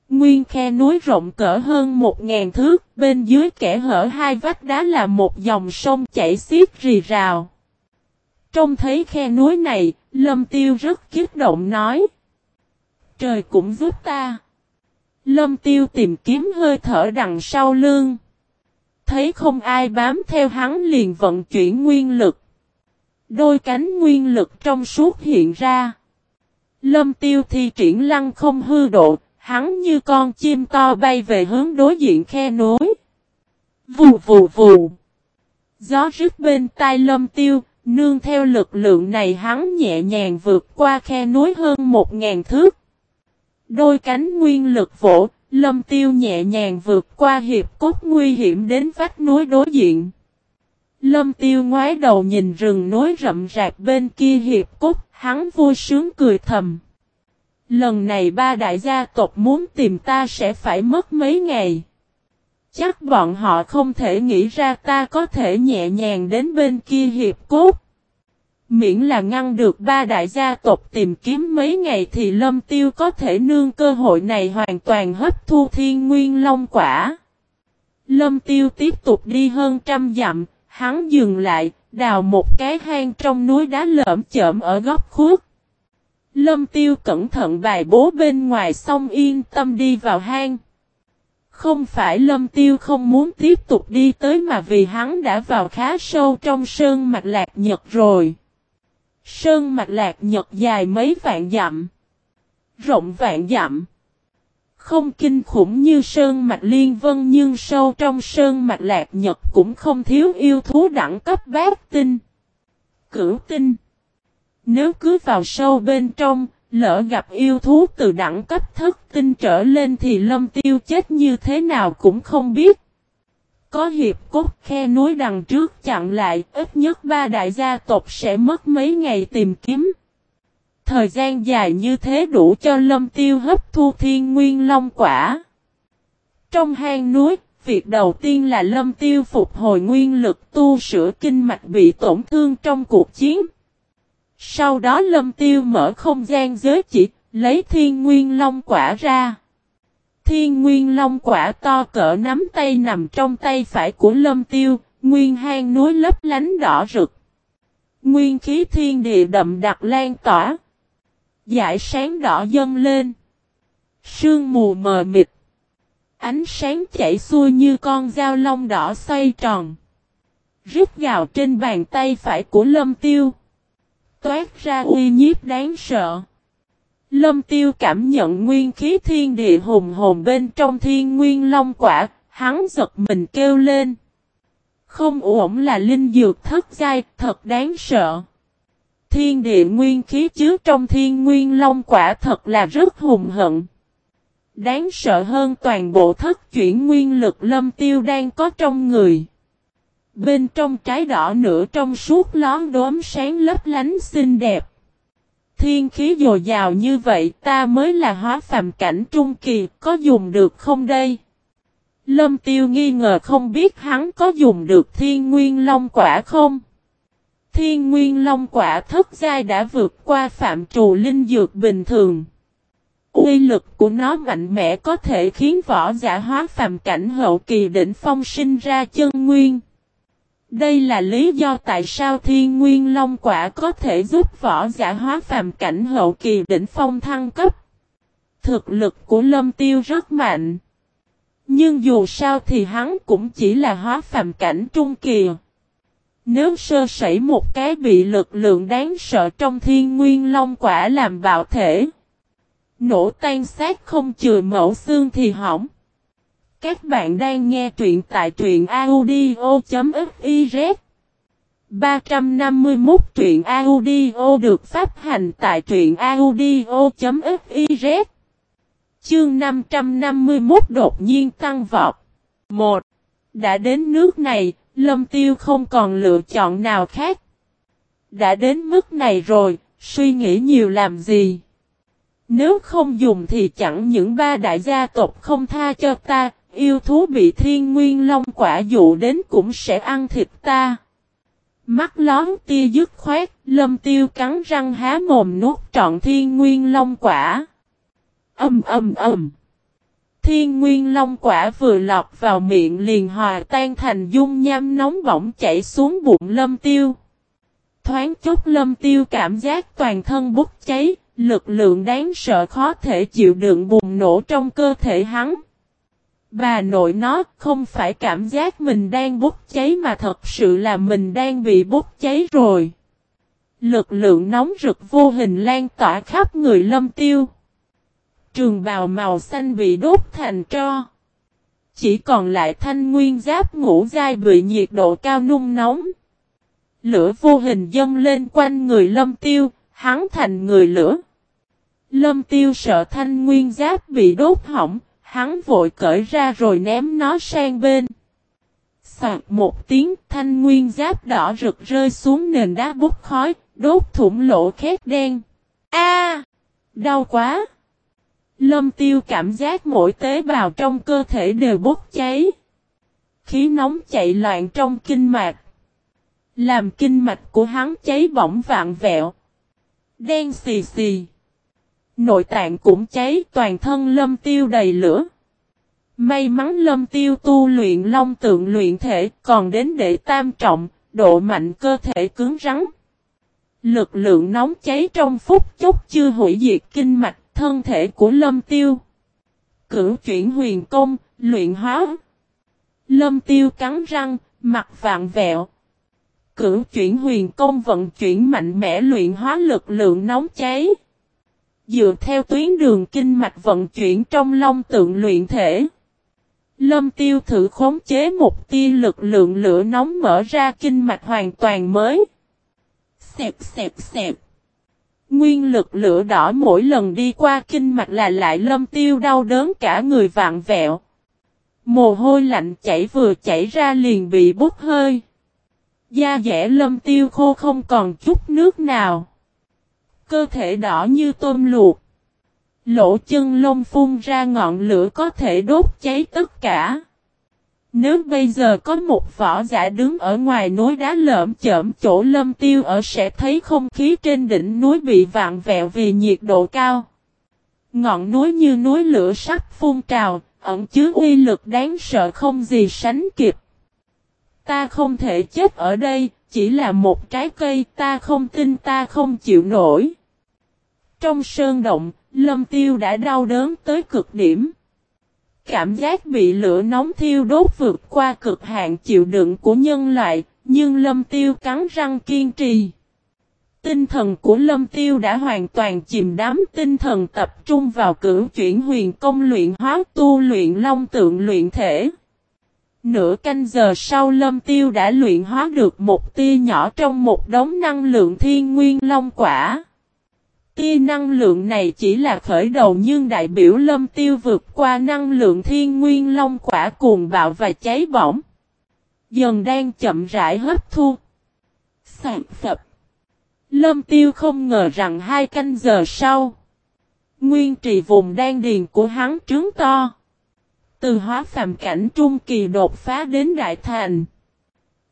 Nguyên khe núi rộng cỡ hơn một ngàn thước, bên dưới kẻ hở hai vách đá là một dòng sông chảy xiết rì rào. Trông thấy khe núi này, Lâm Tiêu rất kích động nói trời cũng giúp ta. Lâm tiêu tìm kiếm hơi thở đằng sau lưng. Thấy không ai bám theo hắn liền vận chuyển nguyên lực. Đôi cánh nguyên lực trong suốt hiện ra. Lâm tiêu thi triển lăng không hư độ, hắn như con chim to bay về hướng đối diện khe núi. Vù vù vù. Gió rít bên tai lâm tiêu, nương theo lực lượng này hắn nhẹ nhàng vượt qua khe núi hơn một ngàn thước. Đôi cánh nguyên lực vỗ, lâm tiêu nhẹ nhàng vượt qua hiệp cốt nguy hiểm đến vách núi đối diện. Lâm tiêu ngoái đầu nhìn rừng núi rậm rạp bên kia hiệp cốt, hắn vui sướng cười thầm. Lần này ba đại gia tộc muốn tìm ta sẽ phải mất mấy ngày. Chắc bọn họ không thể nghĩ ra ta có thể nhẹ nhàng đến bên kia hiệp cốt. Miễn là ngăn được ba đại gia tộc tìm kiếm mấy ngày thì lâm tiêu có thể nương cơ hội này hoàn toàn hấp thu thiên nguyên long quả. Lâm tiêu tiếp tục đi hơn trăm dặm, hắn dừng lại, đào một cái hang trong núi đá lởm chởm ở góc khuất. Lâm tiêu cẩn thận bài bố bên ngoài xong yên tâm đi vào hang. Không phải lâm tiêu không muốn tiếp tục đi tới mà vì hắn đã vào khá sâu trong sơn mạch lạc nhật rồi. Sơn mạch lạc nhật dài mấy vạn dặm. Rộng vạn dặm. Không kinh khủng như sơn mạch liên vân nhưng sâu trong sơn mạch lạc nhật cũng không thiếu yêu thú đẳng cấp bát tinh. Cửu tinh. Nếu cứ vào sâu bên trong, lỡ gặp yêu thú từ đẳng cấp thất tinh trở lên thì lâm tiêu chết như thế nào cũng không biết. Có hiệp cốt khe núi đằng trước chặn lại, ít nhất ba đại gia tộc sẽ mất mấy ngày tìm kiếm. Thời gian dài như thế đủ cho lâm tiêu hấp thu thiên nguyên long quả. Trong hang núi, việc đầu tiên là lâm tiêu phục hồi nguyên lực tu sửa kinh mạch bị tổn thương trong cuộc chiến. Sau đó lâm tiêu mở không gian giới chỉ, lấy thiên nguyên long quả ra. Thiên nguyên long quả to cỡ nắm tay nằm trong tay phải của lâm tiêu, nguyên hang núi lấp lánh đỏ rực. Nguyên khí thiên địa đậm đặc lan tỏa. Giải sáng đỏ dâng lên. Sương mù mờ mịt. Ánh sáng chảy xuôi như con dao long đỏ xoay tròn. Rít gào trên bàn tay phải của lâm tiêu. Toát ra uy nhiếp đáng sợ. Lâm tiêu cảm nhận nguyên khí thiên địa hùng hồn bên trong thiên nguyên long quả, hắn giật mình kêu lên. Không ổn là linh dược thất giai, thật đáng sợ. Thiên địa nguyên khí chứa trong thiên nguyên long quả thật là rất hùng hận. Đáng sợ hơn toàn bộ thất chuyển nguyên lực lâm tiêu đang có trong người. Bên trong trái đỏ nửa trong suốt lón đốm sáng lấp lánh xinh đẹp. Thiên khí dồi dào như vậy ta mới là hóa phàm cảnh trung kỳ, có dùng được không đây? Lâm tiêu nghi ngờ không biết hắn có dùng được thiên nguyên long quả không? Thiên nguyên long quả thất giai đã vượt qua phạm trù linh dược bình thường. Uy lực của nó mạnh mẽ có thể khiến võ giả hóa phàm cảnh hậu kỳ đỉnh phong sinh ra chân nguyên. Đây là lý do tại sao thiên nguyên long quả có thể giúp võ giả hóa phàm cảnh hậu kỳ đỉnh phong thăng cấp. Thực lực của lâm tiêu rất mạnh. Nhưng dù sao thì hắn cũng chỉ là hóa phàm cảnh trung kỳ. Nếu sơ sẩy một cái bị lực lượng đáng sợ trong thiên nguyên long quả làm bạo thể. Nổ tan xác không chừa mẫu xương thì hỏng. Các bạn đang nghe truyện tại truyện audio.fiz 351 truyện audio được phát hành tại truyện audio.fiz Chương 551 đột nhiên tăng vọt 1. Đã đến nước này, Lâm Tiêu không còn lựa chọn nào khác. Đã đến mức này rồi, suy nghĩ nhiều làm gì? Nếu không dùng thì chẳng những ba đại gia tộc không tha cho ta, yêu thú bị thiên nguyên long quả dụ đến cũng sẽ ăn thịt ta. Mắt lón tia dứt khoát, lâm tiêu cắn răng há mồm nuốt trọn thiên nguyên long quả. Âm âm âm. Thiên nguyên long quả vừa lọt vào miệng liền hòa tan thành dung nham nóng bỏng chảy xuống bụng lâm tiêu. Thoáng chút lâm tiêu cảm giác toàn thân bốc cháy, lực lượng đáng sợ khó thể chịu đựng bùng nổ trong cơ thể hắn. Bà nội nó không phải cảm giác mình đang bốc cháy mà thật sự là mình đang bị bốc cháy rồi. Lực lượng nóng rực vô hình lan tỏa khắp người lâm tiêu. Trường bào màu xanh bị đốt thành tro. Chỉ còn lại thanh nguyên giáp ngũ dai bị nhiệt độ cao nung nóng. Lửa vô hình dâng lên quanh người lâm tiêu, hắn thành người lửa. Lâm tiêu sợ thanh nguyên giáp bị đốt hỏng, Hắn vội cởi ra rồi ném nó sang bên. Soạt một tiếng thanh nguyên giáp đỏ rực rơi xuống nền đá bút khói, đốt thủng lỗ khét đen. A, Đau quá! Lâm tiêu cảm giác mỗi tế bào trong cơ thể đều bốc cháy. Khí nóng chạy loạn trong kinh mạch. Làm kinh mạch của hắn cháy bỏng vạn vẹo. Đen xì xì. Nội tạng cũng cháy toàn thân lâm tiêu đầy lửa. May mắn lâm tiêu tu luyện long tượng luyện thể còn đến để tam trọng, độ mạnh cơ thể cứng rắn. Lực lượng nóng cháy trong phút chốc chưa hủy diệt kinh mạch thân thể của lâm tiêu. Cửu chuyển huyền công, luyện hóa. Lâm tiêu cắn răng, mặt vạn vẹo. Cửu chuyển huyền công vận chuyển mạnh mẽ luyện hóa lực lượng nóng cháy. Dựa theo tuyến đường kinh mạch vận chuyển trong long tượng luyện thể. Lâm tiêu thử khống chế một tia lực lượng lửa nóng mở ra kinh mạch hoàn toàn mới. Xẹp xẹp xẹp. Nguyên lực lửa đỏ mỗi lần đi qua kinh mạch là lại lâm tiêu đau đớn cả người vạn vẹo. Mồ hôi lạnh chảy vừa chảy ra liền bị bốc hơi. Da dẻ lâm tiêu khô không còn chút nước nào. Cơ thể đỏ như tôm luộc. Lỗ chân lông phun ra ngọn lửa có thể đốt cháy tất cả. Nếu bây giờ có một võ giả đứng ở ngoài núi đá lợm chởm chỗ lâm tiêu ở sẽ thấy không khí trên đỉnh núi bị vạn vẹo vì nhiệt độ cao. Ngọn núi như núi lửa sắp phun trào, ẩn chứa uy lực đáng sợ không gì sánh kịp. Ta không thể chết ở đây, chỉ là một trái cây ta không tin ta không chịu nổi. Trong sơn động, lâm tiêu đã đau đớn tới cực điểm. Cảm giác bị lửa nóng thiêu đốt vượt qua cực hạn chịu đựng của nhân loại, nhưng lâm tiêu cắn răng kiên trì. Tinh thần của lâm tiêu đã hoàn toàn chìm đắm tinh thần tập trung vào cửu chuyển huyền công luyện hóa tu luyện long tượng luyện thể. Nửa canh giờ sau lâm tiêu đã luyện hóa được một tia nhỏ trong một đống năng lượng thiên nguyên long quả. Tia năng lượng này chỉ là khởi đầu nhưng đại biểu lâm tiêu vượt qua năng lượng thiên nguyên long quả cuồng bạo và cháy bỏng. Dần đang chậm rãi hấp thu. Sạc sập. Lâm tiêu không ngờ rằng hai canh giờ sau. Nguyên trì vùng đan điền của hắn trướng to. Từ hóa phàm cảnh trung kỳ đột phá đến đại thành.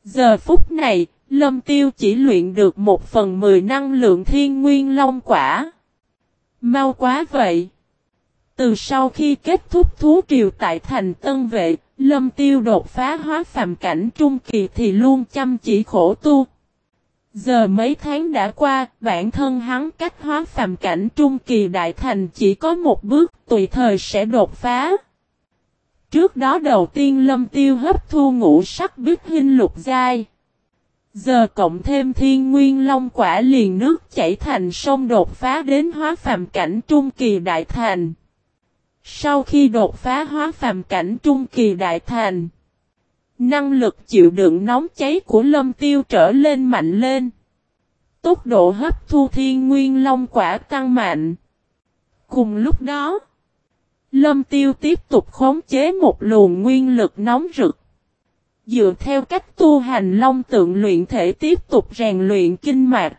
Giờ phút này, Lâm Tiêu chỉ luyện được một phần mười năng lượng thiên nguyên long quả. Mau quá vậy. Từ sau khi kết thúc thú triều tại thành Tân Vệ, Lâm Tiêu đột phá hóa phàm cảnh trung kỳ thì luôn chăm chỉ khổ tu. Giờ mấy tháng đã qua, bản thân hắn cách hóa phàm cảnh trung kỳ đại thành chỉ có một bước, tùy thời sẽ đột phá. Trước đó đầu tiên lâm tiêu hấp thu ngũ sắc biết hình lục giai. Giờ cộng thêm thiên nguyên long quả liền nước chảy thành sông đột phá đến hóa phàm cảnh trung kỳ đại thành. Sau khi đột phá hóa phàm cảnh trung kỳ đại thành, năng lực chịu đựng nóng cháy của lâm tiêu trở lên mạnh lên. Tốc độ hấp thu thiên nguyên long quả tăng mạnh. Cùng lúc đó, lâm tiêu tiếp tục khống chế một luồng nguyên lực nóng rực. Dựa theo cách tu hành, long tượng luyện thể tiếp tục rèn luyện kinh mạch.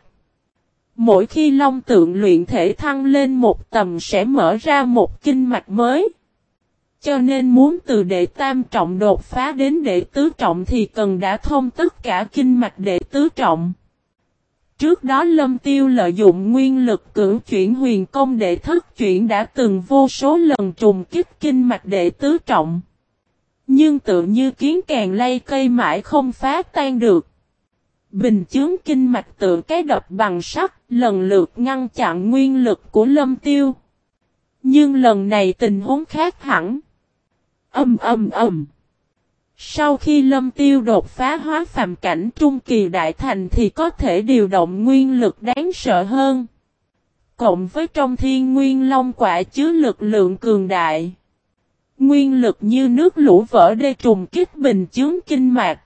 Mỗi khi long tượng luyện thể thăng lên một tầm sẽ mở ra một kinh mạch mới. Cho nên muốn từ đệ tam trọng đột phá đến đệ tứ trọng thì cần đã thông tất cả kinh mạch đệ tứ trọng. Trước đó Lâm Tiêu lợi dụng nguyên lực cử chuyển huyền công đệ thất chuyển đã từng vô số lần trùng kích kinh mạch đệ tứ trọng. Nhưng tự như kiến càng lay cây mãi không phá tan được. Bình chướng kinh mạch tự cái đập bằng sắt, lần lượt ngăn chặn nguyên lực của lâm tiêu. Nhưng lần này tình huống khác hẳn. Âm âm âm. Sau khi lâm tiêu đột phá hóa phàm cảnh trung kỳ đại thành thì có thể điều động nguyên lực đáng sợ hơn. Cộng với trong thiên nguyên long quả chứa lực lượng cường đại. Nguyên lực như nước lũ vỡ đê trùng kích bình chướng kinh mạch.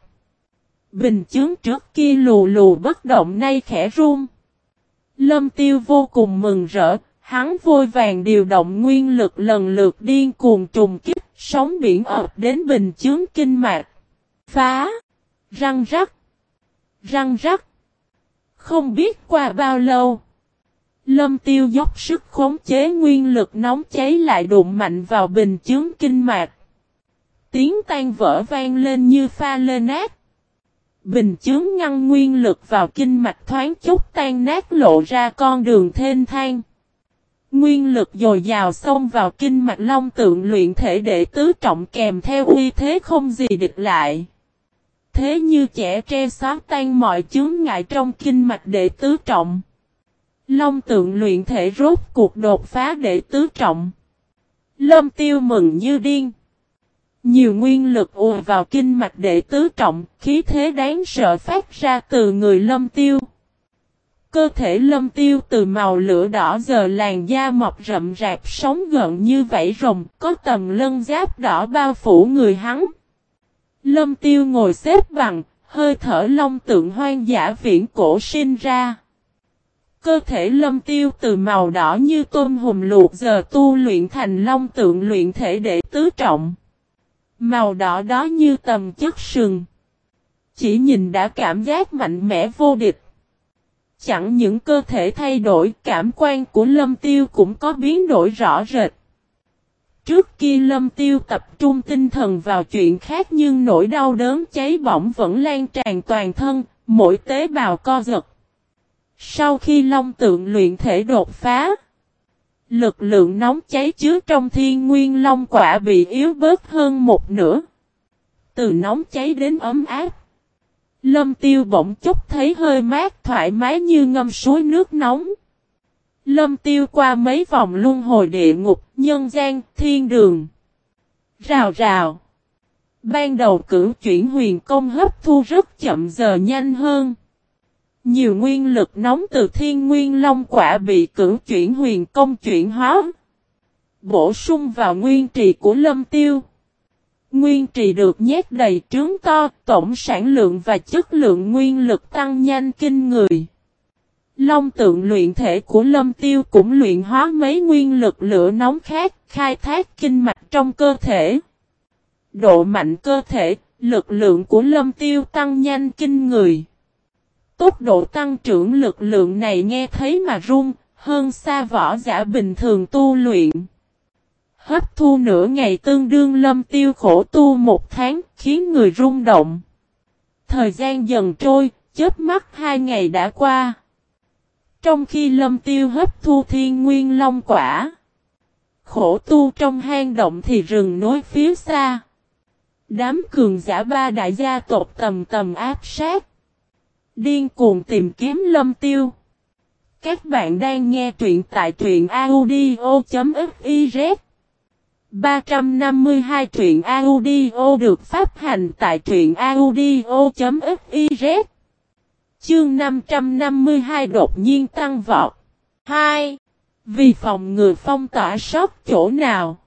Bình chướng trước kia lù lù bất động nay khẽ run. Lâm tiêu vô cùng mừng rỡ, hắn vôi vàng điều động nguyên lực lần lượt điên cuồng trùng kích, sóng biển ập đến bình chướng kinh mạch. Phá! Răng rắc! Răng rắc! Không biết qua bao lâu. Lâm tiêu dốc sức khống chế nguyên lực nóng cháy lại đụng mạnh vào bình chướng kinh mạch. Tiếng tan vỡ vang lên như pha lê nát. Bình chướng ngăn nguyên lực vào kinh mạch thoáng chút tan nát lộ ra con đường thênh thang. Nguyên lực dồi dào xông vào kinh mạch long tượng luyện thể để tứ trọng kèm theo uy thế không gì địch lại. Thế như trẻ tre xóa tan mọi chướng ngại trong kinh mạch đệ tứ trọng. Long tượng luyện thể rốt cuộc đột phá để tứ trọng. Lâm tiêu mừng như điên. Nhiều nguyên lực ùa vào kinh mạch để tứ trọng, khí thế đáng sợ phát ra từ người lâm tiêu. Cơ thể lâm tiêu từ màu lửa đỏ giờ làn da mọc rậm rạp sống gợn như vảy rồng, có tầng lân giáp đỏ bao phủ người hắn. Lâm tiêu ngồi xếp bằng, hơi thở long tượng hoang dã viễn cổ sinh ra. Cơ thể lâm tiêu từ màu đỏ như tôm hùm luộc giờ tu luyện thành long tượng luyện thể để tứ trọng. Màu đỏ đó như tầm chất sừng. Chỉ nhìn đã cảm giác mạnh mẽ vô địch. Chẳng những cơ thể thay đổi, cảm quan của lâm tiêu cũng có biến đổi rõ rệt. Trước kia lâm tiêu tập trung tinh thần vào chuyện khác nhưng nỗi đau đớn cháy bỏng vẫn lan tràn toàn thân, mỗi tế bào co giật. Sau khi long tượng luyện thể đột phá, lực lượng nóng cháy chứa trong thiên nguyên long quả bị yếu bớt hơn một nửa. Từ nóng cháy đến ấm áp. Lâm tiêu bỗng chốc thấy hơi mát thoải mái như ngâm suối nước nóng. Lâm tiêu qua mấy vòng luân hồi địa ngục, nhân gian, thiên đường. Rào rào. Ban đầu cử chuyển huyền công hấp thu rất chậm giờ nhanh hơn. Nhiều nguyên lực nóng từ thiên nguyên long quả bị cử chuyển huyền công chuyển hóa. Bổ sung vào nguyên trì của lâm tiêu. Nguyên trì được nhét đầy trướng to, tổng sản lượng và chất lượng nguyên lực tăng nhanh kinh người. Long tượng luyện thể của lâm tiêu cũng luyện hóa mấy nguyên lực lửa nóng khác, khai thác kinh mạch trong cơ thể. Độ mạnh cơ thể, lực lượng của lâm tiêu tăng nhanh kinh người. Tốc độ tăng trưởng lực lượng này nghe thấy mà run, hơn xa võ giả bình thường tu luyện. Hấp thu nửa ngày tương đương lâm tiêu khổ tu một tháng, khiến người rung động. Thời gian dần trôi, chết mắt hai ngày đã qua. Trong khi lâm tiêu hấp thu thiên nguyên long quả. Khổ tu trong hang động thì rừng nối phía xa. Đám cường giả ba đại gia tộc tầm tầm áp sát. Điên cuồng tìm kiếm lâm tiêu. Các bạn đang nghe truyện tại truyện audio.fiz 352 truyện audio được phát hành tại truyện audio.fiz Chương 552 đột nhiên tăng vọt. 2. Vì phòng ngừa phong tỏa sót chỗ nào?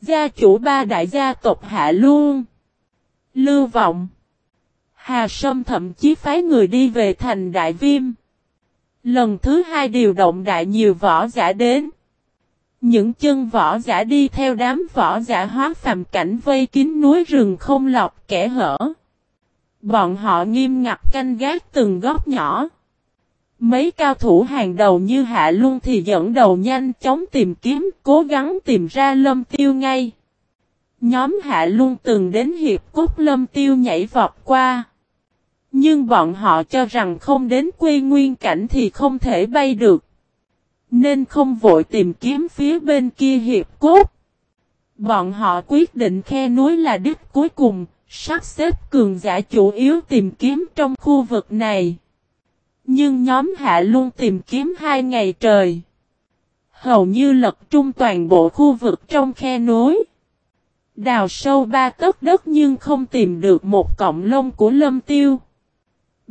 Gia chủ ba đại gia tộc hạ luôn. Lưu vọng. Hà Sâm thậm chí phái người đi về thành Đại Viêm. Lần thứ hai điều động đại nhiều võ giả đến. Những chân võ giả đi theo đám võ giả hóa phàm cảnh vây kín núi rừng không lọc kẻ hở. Bọn họ nghiêm ngặt canh gác từng góc nhỏ. Mấy cao thủ hàng đầu như Hạ Luân thì dẫn đầu nhanh chóng tìm kiếm, cố gắng tìm ra lâm tiêu ngay. Nhóm Hạ Luân từng đến hiệp cốt lâm tiêu nhảy vọt qua. Nhưng bọn họ cho rằng không đến quê nguyên cảnh thì không thể bay được. Nên không vội tìm kiếm phía bên kia hiệp cốt. Bọn họ quyết định khe núi là đích cuối cùng, sắp xếp cường giả chủ yếu tìm kiếm trong khu vực này. Nhưng nhóm hạ luôn tìm kiếm hai ngày trời. Hầu như lật trung toàn bộ khu vực trong khe núi. Đào sâu ba tấc đất nhưng không tìm được một cọng lông của lâm tiêu.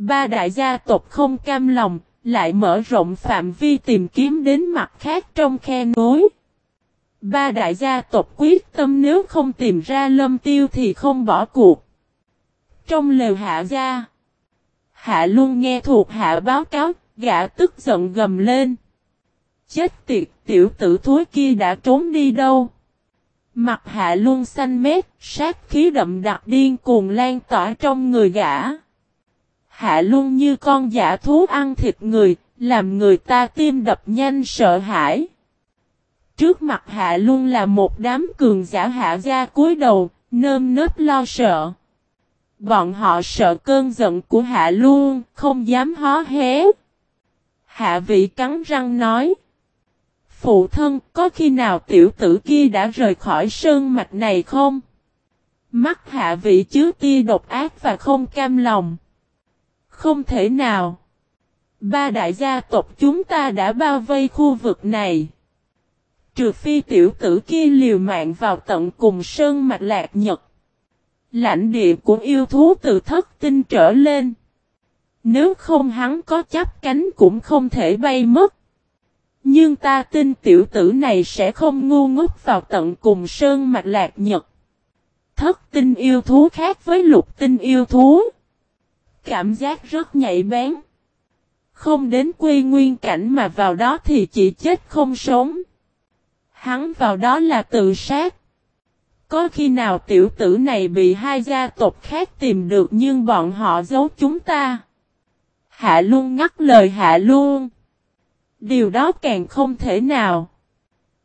Ba đại gia tộc không cam lòng, lại mở rộng phạm vi tìm kiếm đến mặt khác trong khe núi. Ba đại gia tộc quyết tâm nếu không tìm ra lâm tiêu thì không bỏ cuộc. Trong lều hạ gia, hạ luôn nghe thuộc hạ báo cáo, gã tức giận gầm lên. Chết tiệt, tiểu tử thối kia đã trốn đi đâu? Mặt hạ luôn xanh mét, sát khí đậm đặc điên cuồng lan tỏa trong người gã. Hạ luôn như con giả thú ăn thịt người, làm người ta tim đập nhanh sợ hãi. Trước mặt hạ luôn là một đám cường giả hạ gia cúi đầu, nơm nớp lo sợ. Bọn họ sợ cơn giận của Hạ luôn, không dám hó hé. Hạ vị cắn răng nói. Phụ thân, có khi nào tiểu tử kia đã rời khỏi sơn mạch này không? Mắt hạ vị chứa tia độc ác và không cam lòng. Không thể nào. Ba đại gia tộc chúng ta đã bao vây khu vực này. Trừ phi tiểu tử kia liều mạng vào tận cùng sơn mạch lạc nhật. Lãnh địa của yêu thú từ thất tinh trở lên. Nếu không hắn có chấp cánh cũng không thể bay mất. Nhưng ta tin tiểu tử này sẽ không ngu ngốc vào tận cùng sơn mạch lạc nhật. Thất tinh yêu thú khác với lục tinh yêu thú. Cảm giác rất nhạy bén. Không đến quy nguyên cảnh mà vào đó thì chỉ chết không sống. Hắn vào đó là tự sát. Có khi nào tiểu tử này bị hai gia tộc khác tìm được nhưng bọn họ giấu chúng ta. Hạ luôn ngắt lời hạ luôn. Điều đó càng không thể nào.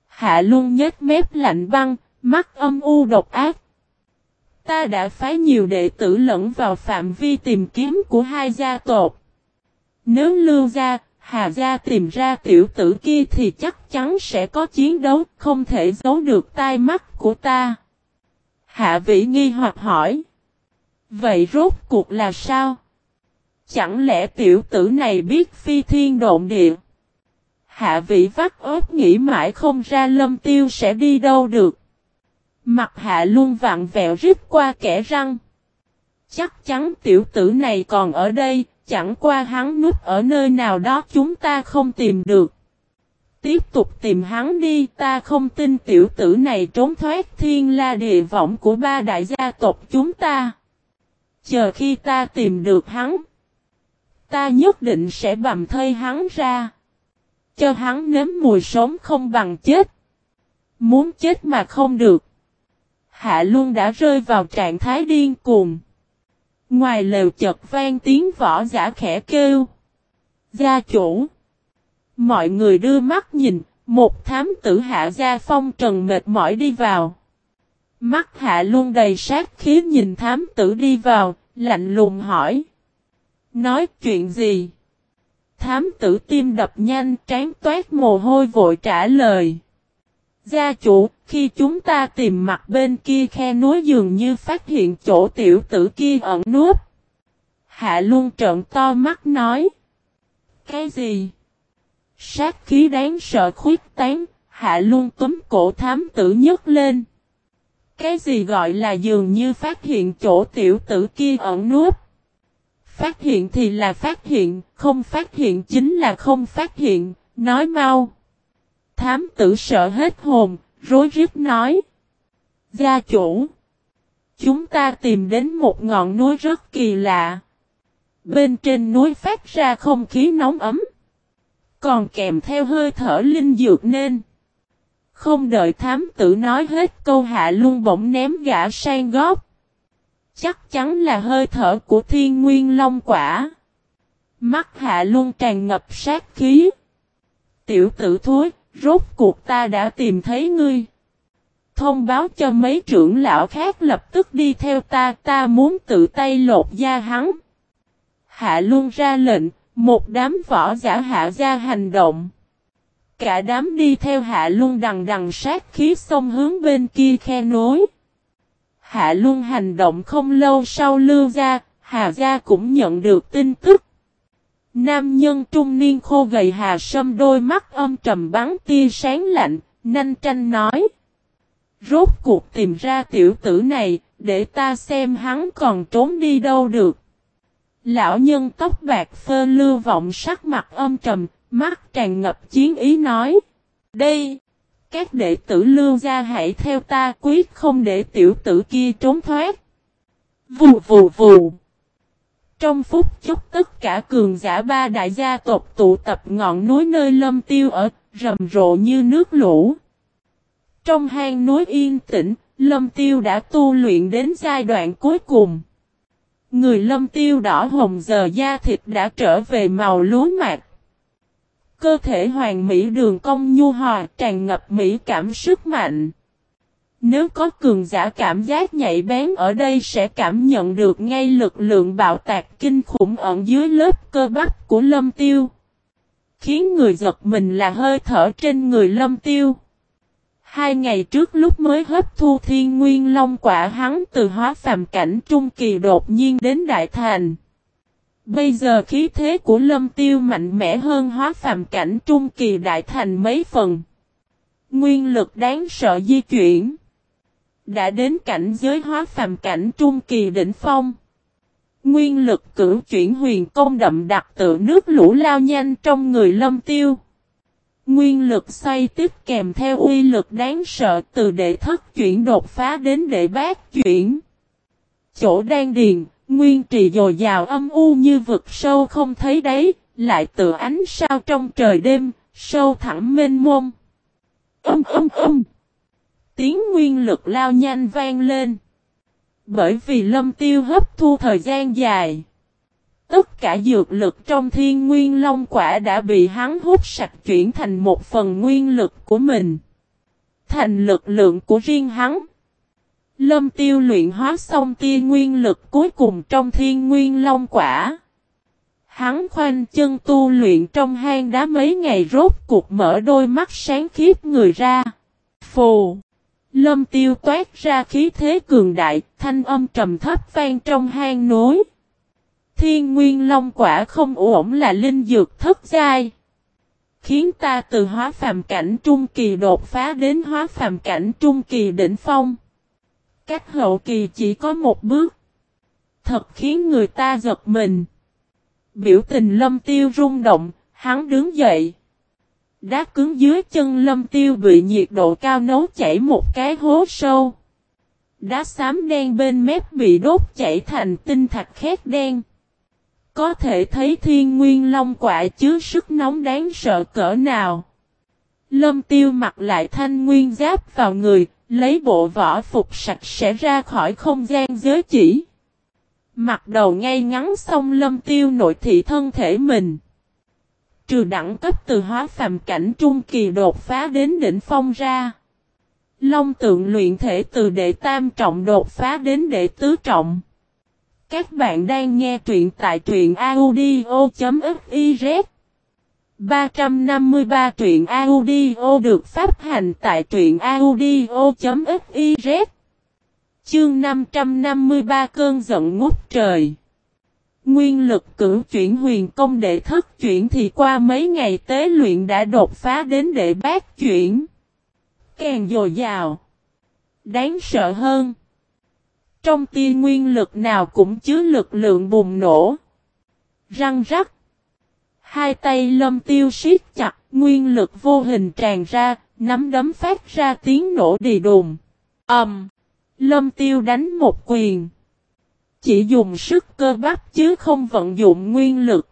Hạ luôn nhếch mép lạnh băng, mắt âm u độc ác. Ta đã phái nhiều đệ tử lẫn vào phạm vi tìm kiếm của hai gia tộc. Nếu lưu gia, Hà gia tìm ra tiểu tử kia thì chắc chắn sẽ có chiến đấu, không thể giấu được tai mắt của ta. Hạ vĩ nghi hoặc hỏi. Vậy rốt cuộc là sao? Chẳng lẽ tiểu tử này biết phi thiên độn địa? Hạ Vĩ vắt ớt nghĩ mãi không ra lâm tiêu sẽ đi đâu được. Mặt hạ luôn vặn vẹo rít qua kẻ răng. Chắc chắn tiểu tử này còn ở đây, chẳng qua hắn núp ở nơi nào đó chúng ta không tìm được. Tiếp tục tìm hắn đi, ta không tin tiểu tử này trốn thoát thiên la địa võng của ba đại gia tộc chúng ta. Chờ khi ta tìm được hắn, ta nhất định sẽ bầm thây hắn ra. Cho hắn nếm mùi sống không bằng chết. Muốn chết mà không được. Hạ luôn đã rơi vào trạng thái điên cuồng. Ngoài lều chật vang tiếng võ giả khẽ kêu. Gia chủ. Mọi người đưa mắt nhìn, một thám tử hạ gia phong trần mệt mỏi đi vào. Mắt hạ luôn đầy sát khí nhìn thám tử đi vào, lạnh lùng hỏi. Nói chuyện gì? Thám tử tim đập nhanh trán toát mồ hôi vội trả lời. Gia chủ, khi chúng ta tìm mặt bên kia khe núi dường như phát hiện chỗ tiểu tử kia ẩn núp. Hạ luôn trợn to mắt nói. Cái gì? Sát khí đáng sợ khuyết tán, hạ luôn túm cổ thám tử nhấc lên. Cái gì gọi là dường như phát hiện chỗ tiểu tử kia ẩn núp? Phát hiện thì là phát hiện, không phát hiện chính là không phát hiện, nói mau. Thám tử sợ hết hồn, rối rít nói. Gia chủ. Chúng ta tìm đến một ngọn núi rất kỳ lạ. Bên trên núi phát ra không khí nóng ấm. Còn kèm theo hơi thở linh dược nên. Không đợi thám tử nói hết câu hạ luôn bỗng ném gã sang góp. Chắc chắn là hơi thở của thiên nguyên long quả. Mắt hạ luôn tràn ngập sát khí. Tiểu tử thối, rốt cuộc ta đã tìm thấy ngươi. Thông báo cho mấy trưởng lão khác lập tức đi theo ta, ta muốn tự tay lột da hắn. Hạ luôn ra lệnh, một đám võ giả hạ ra hành động. Cả đám đi theo hạ luôn đằng đằng sát khí xông hướng bên kia khe nối. Hạ luôn hành động không lâu sau lưu ra, Hà Gia cũng nhận được tin tức. Nam nhân trung niên khô gầy Hà Sâm đôi mắt âm trầm bắn tia sáng lạnh, nanh tranh nói. Rốt cuộc tìm ra tiểu tử này, để ta xem hắn còn trốn đi đâu được. Lão nhân tóc bạc phơ lưu vọng sắc mặt âm trầm, mắt tràn ngập chiến ý nói. Đây! Các đệ tử lưu gia hãy theo ta quyết không để tiểu tử kia trốn thoát. Vù vù vù. Trong phút chốc tất cả cường giả ba đại gia tộc tụ tập ngọn núi nơi lâm tiêu ở, rầm rộ như nước lũ. Trong hang núi yên tĩnh, lâm tiêu đã tu luyện đến giai đoạn cuối cùng. Người lâm tiêu đỏ hồng giờ da thịt đã trở về màu lúa mạc. Cơ thể hoàng mỹ đường cong nhu hòa tràn ngập mỹ cảm sức mạnh. Nếu có cường giả cảm giác nhạy bén ở đây sẽ cảm nhận được ngay lực lượng bạo tạc kinh khủng ẩn dưới lớp cơ bắp của lâm tiêu. Khiến người giật mình là hơi thở trên người lâm tiêu. Hai ngày trước lúc mới hấp thu thiên nguyên long quả hắn từ hóa phàm cảnh trung kỳ đột nhiên đến đại thành. Bây giờ khí thế của lâm tiêu mạnh mẽ hơn hóa phàm cảnh trung kỳ đại thành mấy phần. Nguyên lực đáng sợ di chuyển. Đã đến cảnh giới hóa phàm cảnh trung kỳ đỉnh phong. Nguyên lực cử chuyển huyền công đậm đặc tự nước lũ lao nhanh trong người lâm tiêu. Nguyên lực xoay tiếp kèm theo uy lực đáng sợ từ đệ thất chuyển đột phá đến đệ bát chuyển. Chỗ đang điền, nguyên trì dồi dào âm u như vực sâu không thấy đấy, lại tự ánh sao trong trời đêm, sâu thẳm mênh mông. Âm âm âm. Tiếng nguyên lực lao nhanh vang lên. Bởi vì lâm tiêu hấp thu thời gian dài. Tất cả dược lực trong thiên nguyên long quả đã bị hắn hút sạch chuyển thành một phần nguyên lực của mình. Thành lực lượng của riêng hắn. Lâm tiêu luyện hóa xong tia nguyên lực cuối cùng trong thiên nguyên long quả. Hắn khoanh chân tu luyện trong hang đá mấy ngày rốt cuộc mở đôi mắt sáng khiếp người ra. Phù! Lâm tiêu toát ra khí thế cường đại, thanh âm trầm thấp vang trong hang nối. Thiên nguyên long quả không ổn là linh dược thất giai. Khiến ta từ hóa phàm cảnh trung kỳ đột phá đến hóa phàm cảnh trung kỳ đỉnh phong. Cách hậu kỳ chỉ có một bước. Thật khiến người ta giật mình. Biểu tình lâm tiêu rung động, hắn đứng dậy. Đá cứng dưới chân lâm tiêu bị nhiệt độ cao nấu chảy một cái hố sâu. Đá xám đen bên mép bị đốt chảy thành tinh thạch khét đen. Có thể thấy thiên nguyên long quả chứa sức nóng đáng sợ cỡ nào. Lâm tiêu mặc lại thanh nguyên giáp vào người, lấy bộ vỏ phục sạch sẽ ra khỏi không gian giới chỉ. mặc đầu ngay ngắn xong lâm tiêu nội thị thân thể mình. Trừ đẳng cấp từ hóa phàm cảnh trung kỳ đột phá đến đỉnh phong ra. Long tượng luyện thể từ đệ tam trọng đột phá đến đệ tứ trọng. Các bạn đang nghe truyện tại truyện audio.fiz 353 truyện audio được phát hành tại truyện audio.fiz Chương 553 cơn giận ngút trời Nguyên lực cử chuyển huyền công đệ thất chuyển thì qua mấy ngày tế luyện đã đột phá đến đệ bát chuyển. Càng dồi dào. Đáng sợ hơn. Trong tia nguyên lực nào cũng chứa lực lượng bùng nổ. Răng rắc. Hai tay lâm tiêu siết chặt, nguyên lực vô hình tràn ra, nắm đấm phát ra tiếng nổ đi đùng. ầm, Um, lâm tiêu đánh một quyền. Chỉ dùng sức cơ bắp chứ không vận dụng nguyên lực.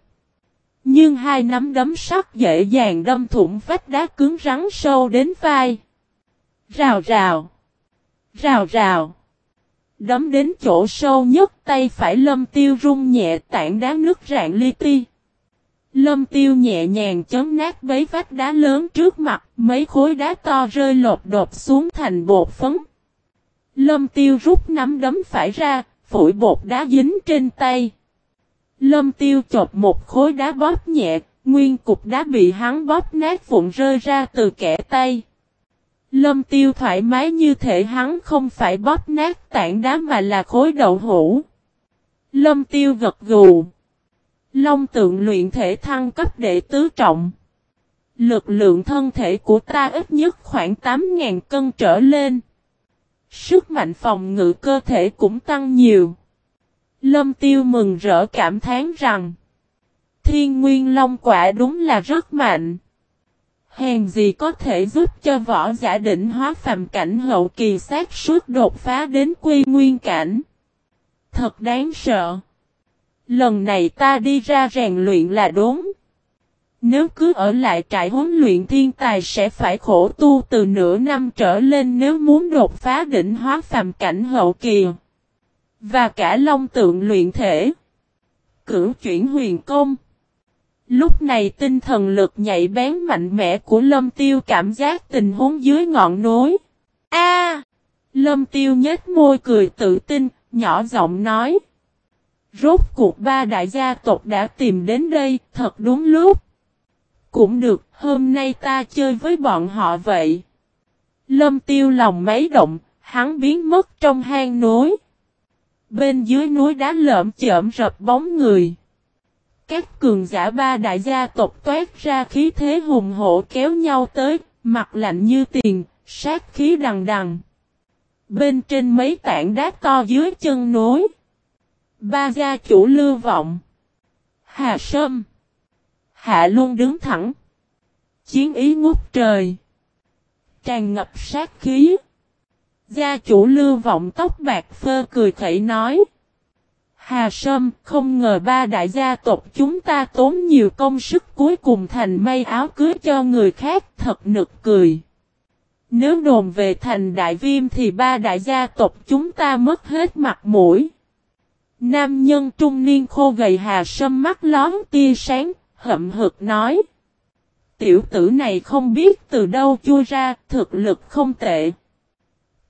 Nhưng hai nắm đấm sắc dễ dàng đâm thủng vách đá cứng rắn sâu đến vai. Rào rào. Rào rào. Đấm đến chỗ sâu nhất tay phải lâm tiêu rung nhẹ tảng đá nước rạn li ti. Lâm tiêu nhẹ nhàng chấm nát mấy vách đá lớn trước mặt, mấy khối đá to rơi lột đột xuống thành bột phấn. Lâm tiêu rút nắm đấm phải ra, phủi bột đá dính trên tay. Lâm tiêu chộp một khối đá bóp nhẹ, nguyên cục đá bị hắn bóp nát vụn rơi ra từ kẻ tay. Lâm tiêu thoải mái như thể hắn không phải bóp nát tảng đá mà là khối đậu hũ. Lâm tiêu gật gù. Long tượng luyện thể thăng cấp đệ tứ trọng. Lực lượng thân thể của ta ít nhất khoảng 8.000 cân trở lên. Sức mạnh phòng ngự cơ thể cũng tăng nhiều. Lâm tiêu mừng rỡ cảm thán rằng. Thiên nguyên long quả đúng là rất mạnh. Hèn gì có thể giúp cho võ giả định hóa phàm cảnh hậu kỳ sát suốt đột phá đến quy nguyên cảnh. Thật đáng sợ. Lần này ta đi ra rèn luyện là đúng. Nếu cứ ở lại trại huấn luyện thiên tài sẽ phải khổ tu từ nửa năm trở lên nếu muốn đột phá đỉnh hóa phàm cảnh hậu kỳ. Và cả long tượng luyện thể. Cửu chuyển huyền công. Lúc này tinh thần lực nhạy bén mạnh mẽ của lâm tiêu cảm giác tình huống dưới ngọn núi. A! Lâm tiêu nhếch môi cười tự tin, nhỏ giọng nói. Rốt cuộc ba đại gia tộc đã tìm đến đây, thật đúng lúc. Cũng được, hôm nay ta chơi với bọn họ vậy. Lâm tiêu lòng mấy động, hắn biến mất trong hang núi. Bên dưới núi đá lợm chởm rập bóng người. Các cường giả ba đại gia tộc toát ra khí thế hùng hổ kéo nhau tới, mặt lạnh như tiền, sát khí đằng đằng. Bên trên mấy tảng đá to dưới chân núi. Ba gia chủ lưu vọng. Hà Sâm. Hạ luôn đứng thẳng. Chiến ý ngút trời. Tràn ngập sát khí. Gia chủ lưu vọng tóc bạc phơ cười khẩy nói. Hà Sâm, không ngờ ba đại gia tộc chúng ta tốn nhiều công sức cuối cùng thành may áo cưới cho người khác, thật nực cười. Nếu đồn về thành đại viêm thì ba đại gia tộc chúng ta mất hết mặt mũi. Nam nhân trung niên khô gầy Hà Sâm mắt lón tia sáng, hậm hực nói. Tiểu tử này không biết từ đâu chui ra, thực lực không tệ.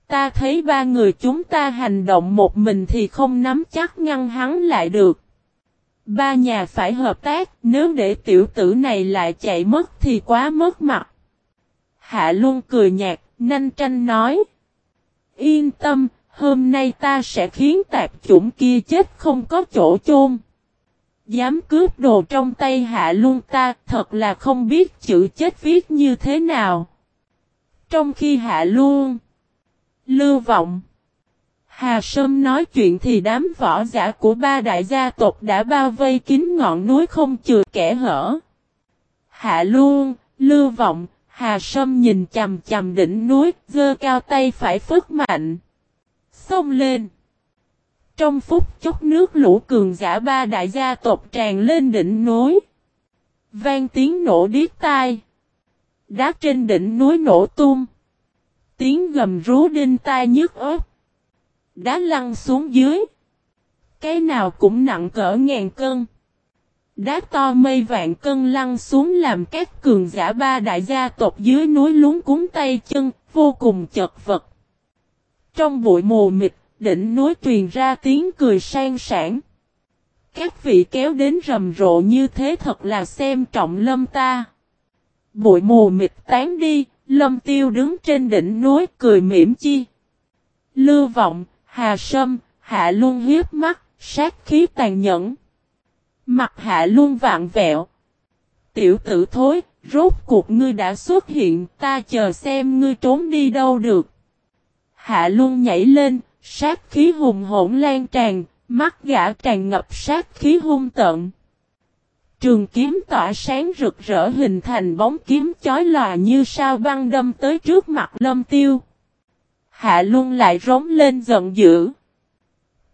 Ta thấy ba người chúng ta hành động một mình thì không nắm chắc ngăn hắn lại được. Ba nhà phải hợp tác, nếu để tiểu tử này lại chạy mất thì quá mất mặt. Hạ luôn cười nhạt, nanh tranh nói. Yên tâm, hôm nay ta sẽ khiến tạp chủng kia chết không có chỗ chôn. Dám cướp đồ trong tay hạ luôn ta, thật là không biết chữ chết viết như thế nào. Trong khi hạ luôn, lưu vọng, Hà Sâm nói chuyện thì đám võ giả của ba đại gia tộc đã bao vây kín ngọn núi không chừa kẻ hở. Hạ luôn, lưu vọng, Hà Sâm nhìn chầm chầm đỉnh núi, dơ cao tay phải phức mạnh. Xông lên. Trong phút chốc nước lũ cường giả ba đại gia tộc tràn lên đỉnh núi. Vang tiếng nổ điếc tai. Đá trên đỉnh núi nổ tung. Tiếng gầm rú đinh tai nhức ớt. Đá lăn xuống dưới. Cái nào cũng nặng cỡ ngàn cân. Đá to mây vạn cân lăn xuống làm các cường giả ba đại gia tộc dưới núi lún cúng tay chân, vô cùng chật vật. Trong bụi mù mịt, đỉnh núi truyền ra tiếng cười sang sảng. Các vị kéo đến rầm rộ như thế thật là xem trọng lâm ta. Bụi mù mịt tán đi, lâm tiêu đứng trên đỉnh núi cười mỉm chi. Lưu vọng, hà sâm, hạ luôn hiếp mắt, sát khí tàn nhẫn. Mặt hạ luôn vạn vẹo. Tiểu tử thối, rốt cuộc ngươi đã xuất hiện, ta chờ xem ngươi trốn đi đâu được. Hạ luôn nhảy lên, sát khí hùng hỗn lan tràn, mắt gã tràn ngập sát khí hung tận. Trường kiếm tỏa sáng rực rỡ hình thành bóng kiếm chói lòa như sao băng đâm tới trước mặt lâm tiêu. Hạ luôn lại rống lên giận dữ.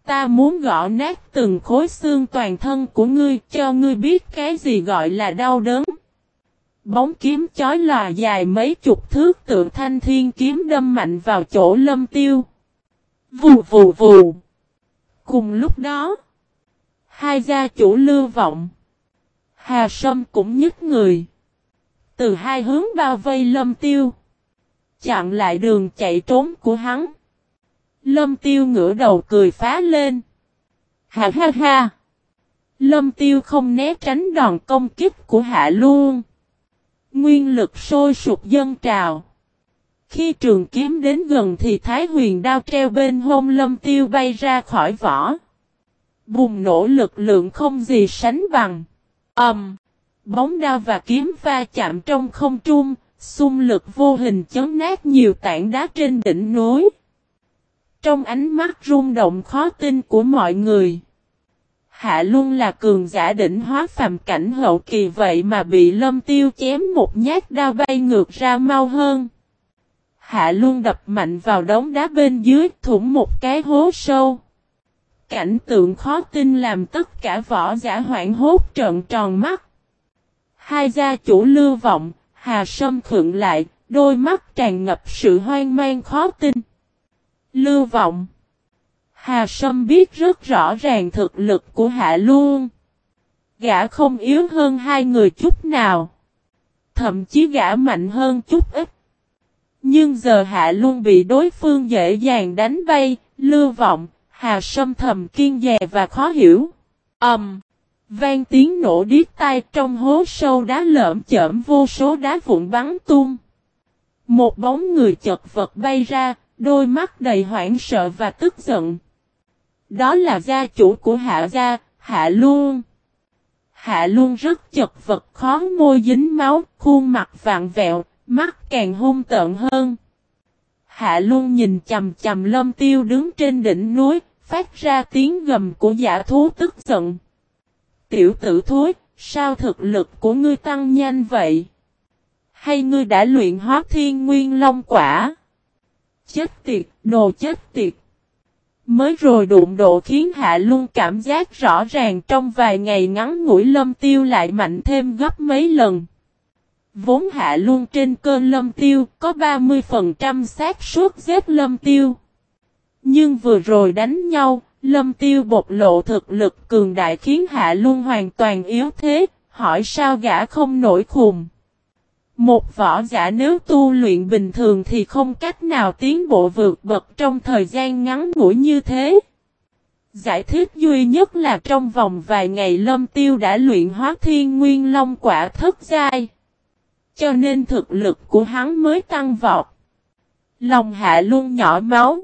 Ta muốn gõ nát từng khối xương toàn thân của ngươi cho ngươi biết cái gì gọi là đau đớn. Bóng kiếm chói lòa dài mấy chục thước tượng thanh thiên kiếm đâm mạnh vào chỗ lâm tiêu. Vù vù vù. Cùng lúc đó, hai gia chủ lưu vọng. Hà Sâm cũng nhức người. Từ hai hướng bao vây lâm tiêu. Chặn lại đường chạy trốn của hắn. Lâm tiêu ngửa đầu cười phá lên. Ha ha ha. Lâm tiêu không né tránh đòn công kích của hạ luôn. Nguyên lực sôi sụp dân trào. Khi trường kiếm đến gần thì Thái huyền đao treo bên hông lâm tiêu bay ra khỏi vỏ. Bùng nổ lực lượng không gì sánh bằng. ầm Um, bóng đao và kiếm va chạm trong không trung, xung lực vô hình chấn nát nhiều tảng đá trên đỉnh núi. Trong ánh mắt rung động khó tin của mọi người. Hạ luôn là cường giả đỉnh hóa phàm cảnh hậu kỳ vậy mà bị lâm tiêu chém một nhát đao bay ngược ra mau hơn. Hạ luôn đập mạnh vào đống đá bên dưới thủng một cái hố sâu. Cảnh tượng khó tin làm tất cả võ giả hoảng hốt trợn tròn mắt. Hai gia chủ lưu vọng, Hà Sâm khựng lại, đôi mắt tràn ngập sự hoang mang khó tin. Lưu vọng Hà Sâm biết rất rõ ràng thực lực của Hạ Luân. Gã không yếu hơn hai người chút nào. Thậm chí gã mạnh hơn chút ít. Nhưng giờ hạ luôn bị đối phương dễ dàng đánh bay, lưu vọng, hà sâm thầm kiên dè và khó hiểu. ầm, um, Vang tiếng nổ điếc tai trong hố sâu đá lởm chởm vô số đá vụn bắn tung. Một bóng người chật vật bay ra, đôi mắt đầy hoảng sợ và tức giận. Đó là gia chủ của hạ gia, hạ luôn. Hạ luôn rất chật vật khó môi dính máu, khuôn mặt vạn vẹo, mắt càng hung tợn hơn. Hạ luôn nhìn chầm chầm lâm tiêu đứng trên đỉnh núi, phát ra tiếng gầm của giả thú tức giận. Tiểu tử thối, sao thực lực của ngươi tăng nhanh vậy? Hay ngươi đã luyện hóa thiên nguyên long quả? Chết tiệt, đồ chết tiệt. Mới rồi đụng độ khiến Hạ Luân cảm giác rõ ràng trong vài ngày ngắn ngủi lâm tiêu lại mạnh thêm gấp mấy lần. Vốn Hạ luôn trên cơn lâm tiêu có 30% xác suất giết lâm tiêu. Nhưng vừa rồi đánh nhau, lâm tiêu bộc lộ thực lực cường đại khiến Hạ luôn hoàn toàn yếu thế, hỏi sao gã không nổi khùng. Một võ giả nếu tu luyện bình thường thì không cách nào tiến bộ vượt bậc trong thời gian ngắn ngủi như thế. Giải thích duy nhất là trong vòng vài ngày Lâm Tiêu đã luyện hóa thiên nguyên long quả thất giai. Cho nên thực lực của hắn mới tăng vọt. Lòng hạ luôn nhỏ máu.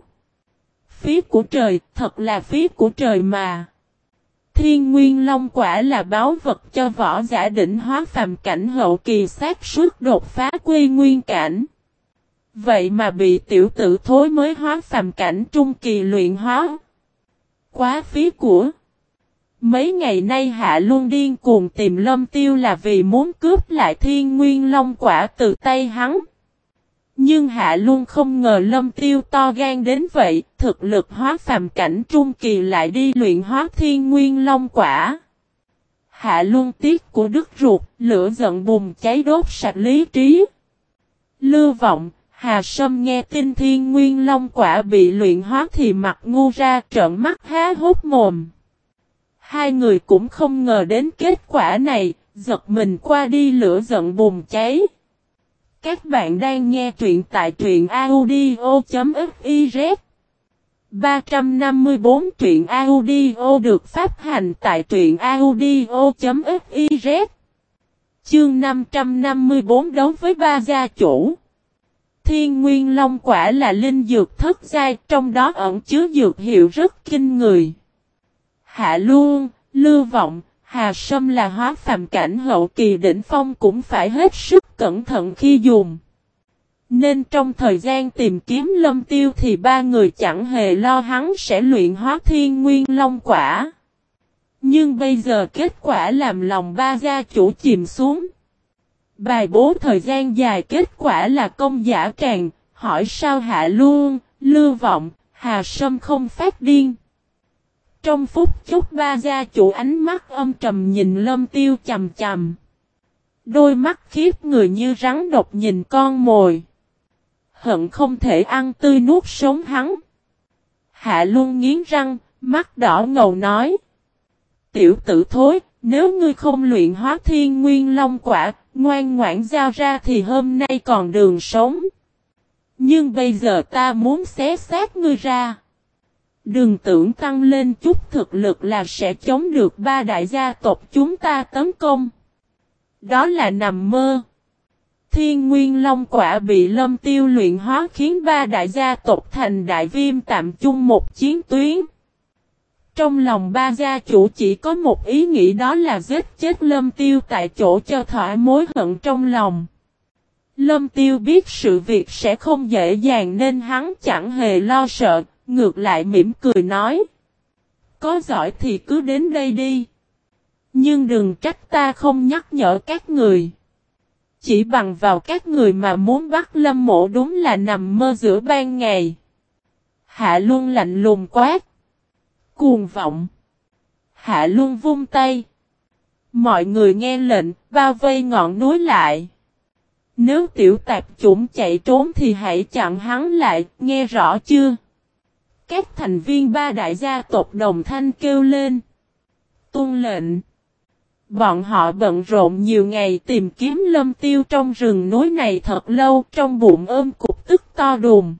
Phí của trời, thật là phí của trời mà. Thiên Nguyên Long quả là báo vật cho võ giả đỉnh hóa phàm cảnh hậu kỳ sát suốt đột phá quy nguyên cảnh. Vậy mà bị tiểu tử thối mới hóa phàm cảnh trung kỳ luyện hóa. Quá phí của. Mấy ngày nay Hạ Luân điên cuồng tìm lâm tiêu là vì muốn cướp lại thiên nguyên long quả từ tay hắn. Nhưng Hạ Luân không ngờ lâm tiêu to gan đến vậy, thực lực hóa phàm cảnh trung kỳ lại đi luyện hóa thiên nguyên long quả. Hạ Luân tiếc của đức ruột, lửa giận bùng cháy đốt sạch lý trí. Lưu vọng, Hà Sâm nghe tin thiên nguyên long quả bị luyện hóa thì mặt ngu ra trợn mắt há hốt mồm. Hai người cũng không ngờ đến kết quả này, giật mình qua đi lửa giận bùng cháy. Các bạn đang nghe truyện tại truyện audio.fiz 354 truyện audio được phát hành tại truyện audio.fiz Chương 554 đấu với ba gia chủ Thiên Nguyên Long quả là linh dược thất giai trong đó ẩn chứa dược hiệu rất kinh người. Hạ Luân, Lưu Vọng, Hà Sâm là hóa phàm cảnh hậu kỳ đỉnh phong cũng phải hết sức cẩn thận khi dùng. Nên trong thời gian tìm kiếm lâm tiêu thì ba người chẳng hề lo hắn sẽ luyện hóa thiên nguyên long quả. Nhưng bây giờ kết quả làm lòng ba gia chủ chìm xuống. Bài bố thời gian dài kết quả là công giả tràn, hỏi sao hạ luôn, lưu vọng, hà sâm không phát điên. Trong phút chốc ba gia chủ ánh mắt âm trầm nhìn lâm tiêu chầm chầm. Đôi mắt khiếp người như rắn độc nhìn con mồi. Hận không thể ăn tươi nuốt sống hắn. Hạ luôn nghiến răng, mắt đỏ ngầu nói. Tiểu tử thối, nếu ngươi không luyện hóa thiên nguyên long quả, ngoan ngoãn giao ra thì hôm nay còn đường sống. Nhưng bây giờ ta muốn xé xác ngươi ra. Đừng tưởng tăng lên chút thực lực là sẽ chống được ba đại gia tộc chúng ta tấn công. Đó là nằm mơ. Thiên Nguyên Long quả bị lâm tiêu luyện hóa khiến ba đại gia tộc thành đại viêm tạm chung một chiến tuyến. Trong lòng ba gia chủ chỉ có một ý nghĩ đó là giết chết lâm tiêu tại chỗ cho thỏa mối hận trong lòng. Lâm tiêu biết sự việc sẽ không dễ dàng nên hắn chẳng hề lo sợ, ngược lại mỉm cười nói. Có giỏi thì cứ đến đây đi. Nhưng đừng trách ta không nhắc nhở các người. Chỉ bằng vào các người mà muốn bắt lâm mộ đúng là nằm mơ giữa ban ngày. Hạ Luân lạnh lùng quát. Cuồng vọng. Hạ Luân vung tay. Mọi người nghe lệnh, bao vây ngọn núi lại. Nếu tiểu tạp chủng chạy trốn thì hãy chặn hắn lại, nghe rõ chưa? Các thành viên ba đại gia tộc đồng thanh kêu lên. Tuân lệnh. Bọn họ bận rộn nhiều ngày tìm kiếm lâm tiêu trong rừng núi này thật lâu, trong bụng ôm cục tức to đùng.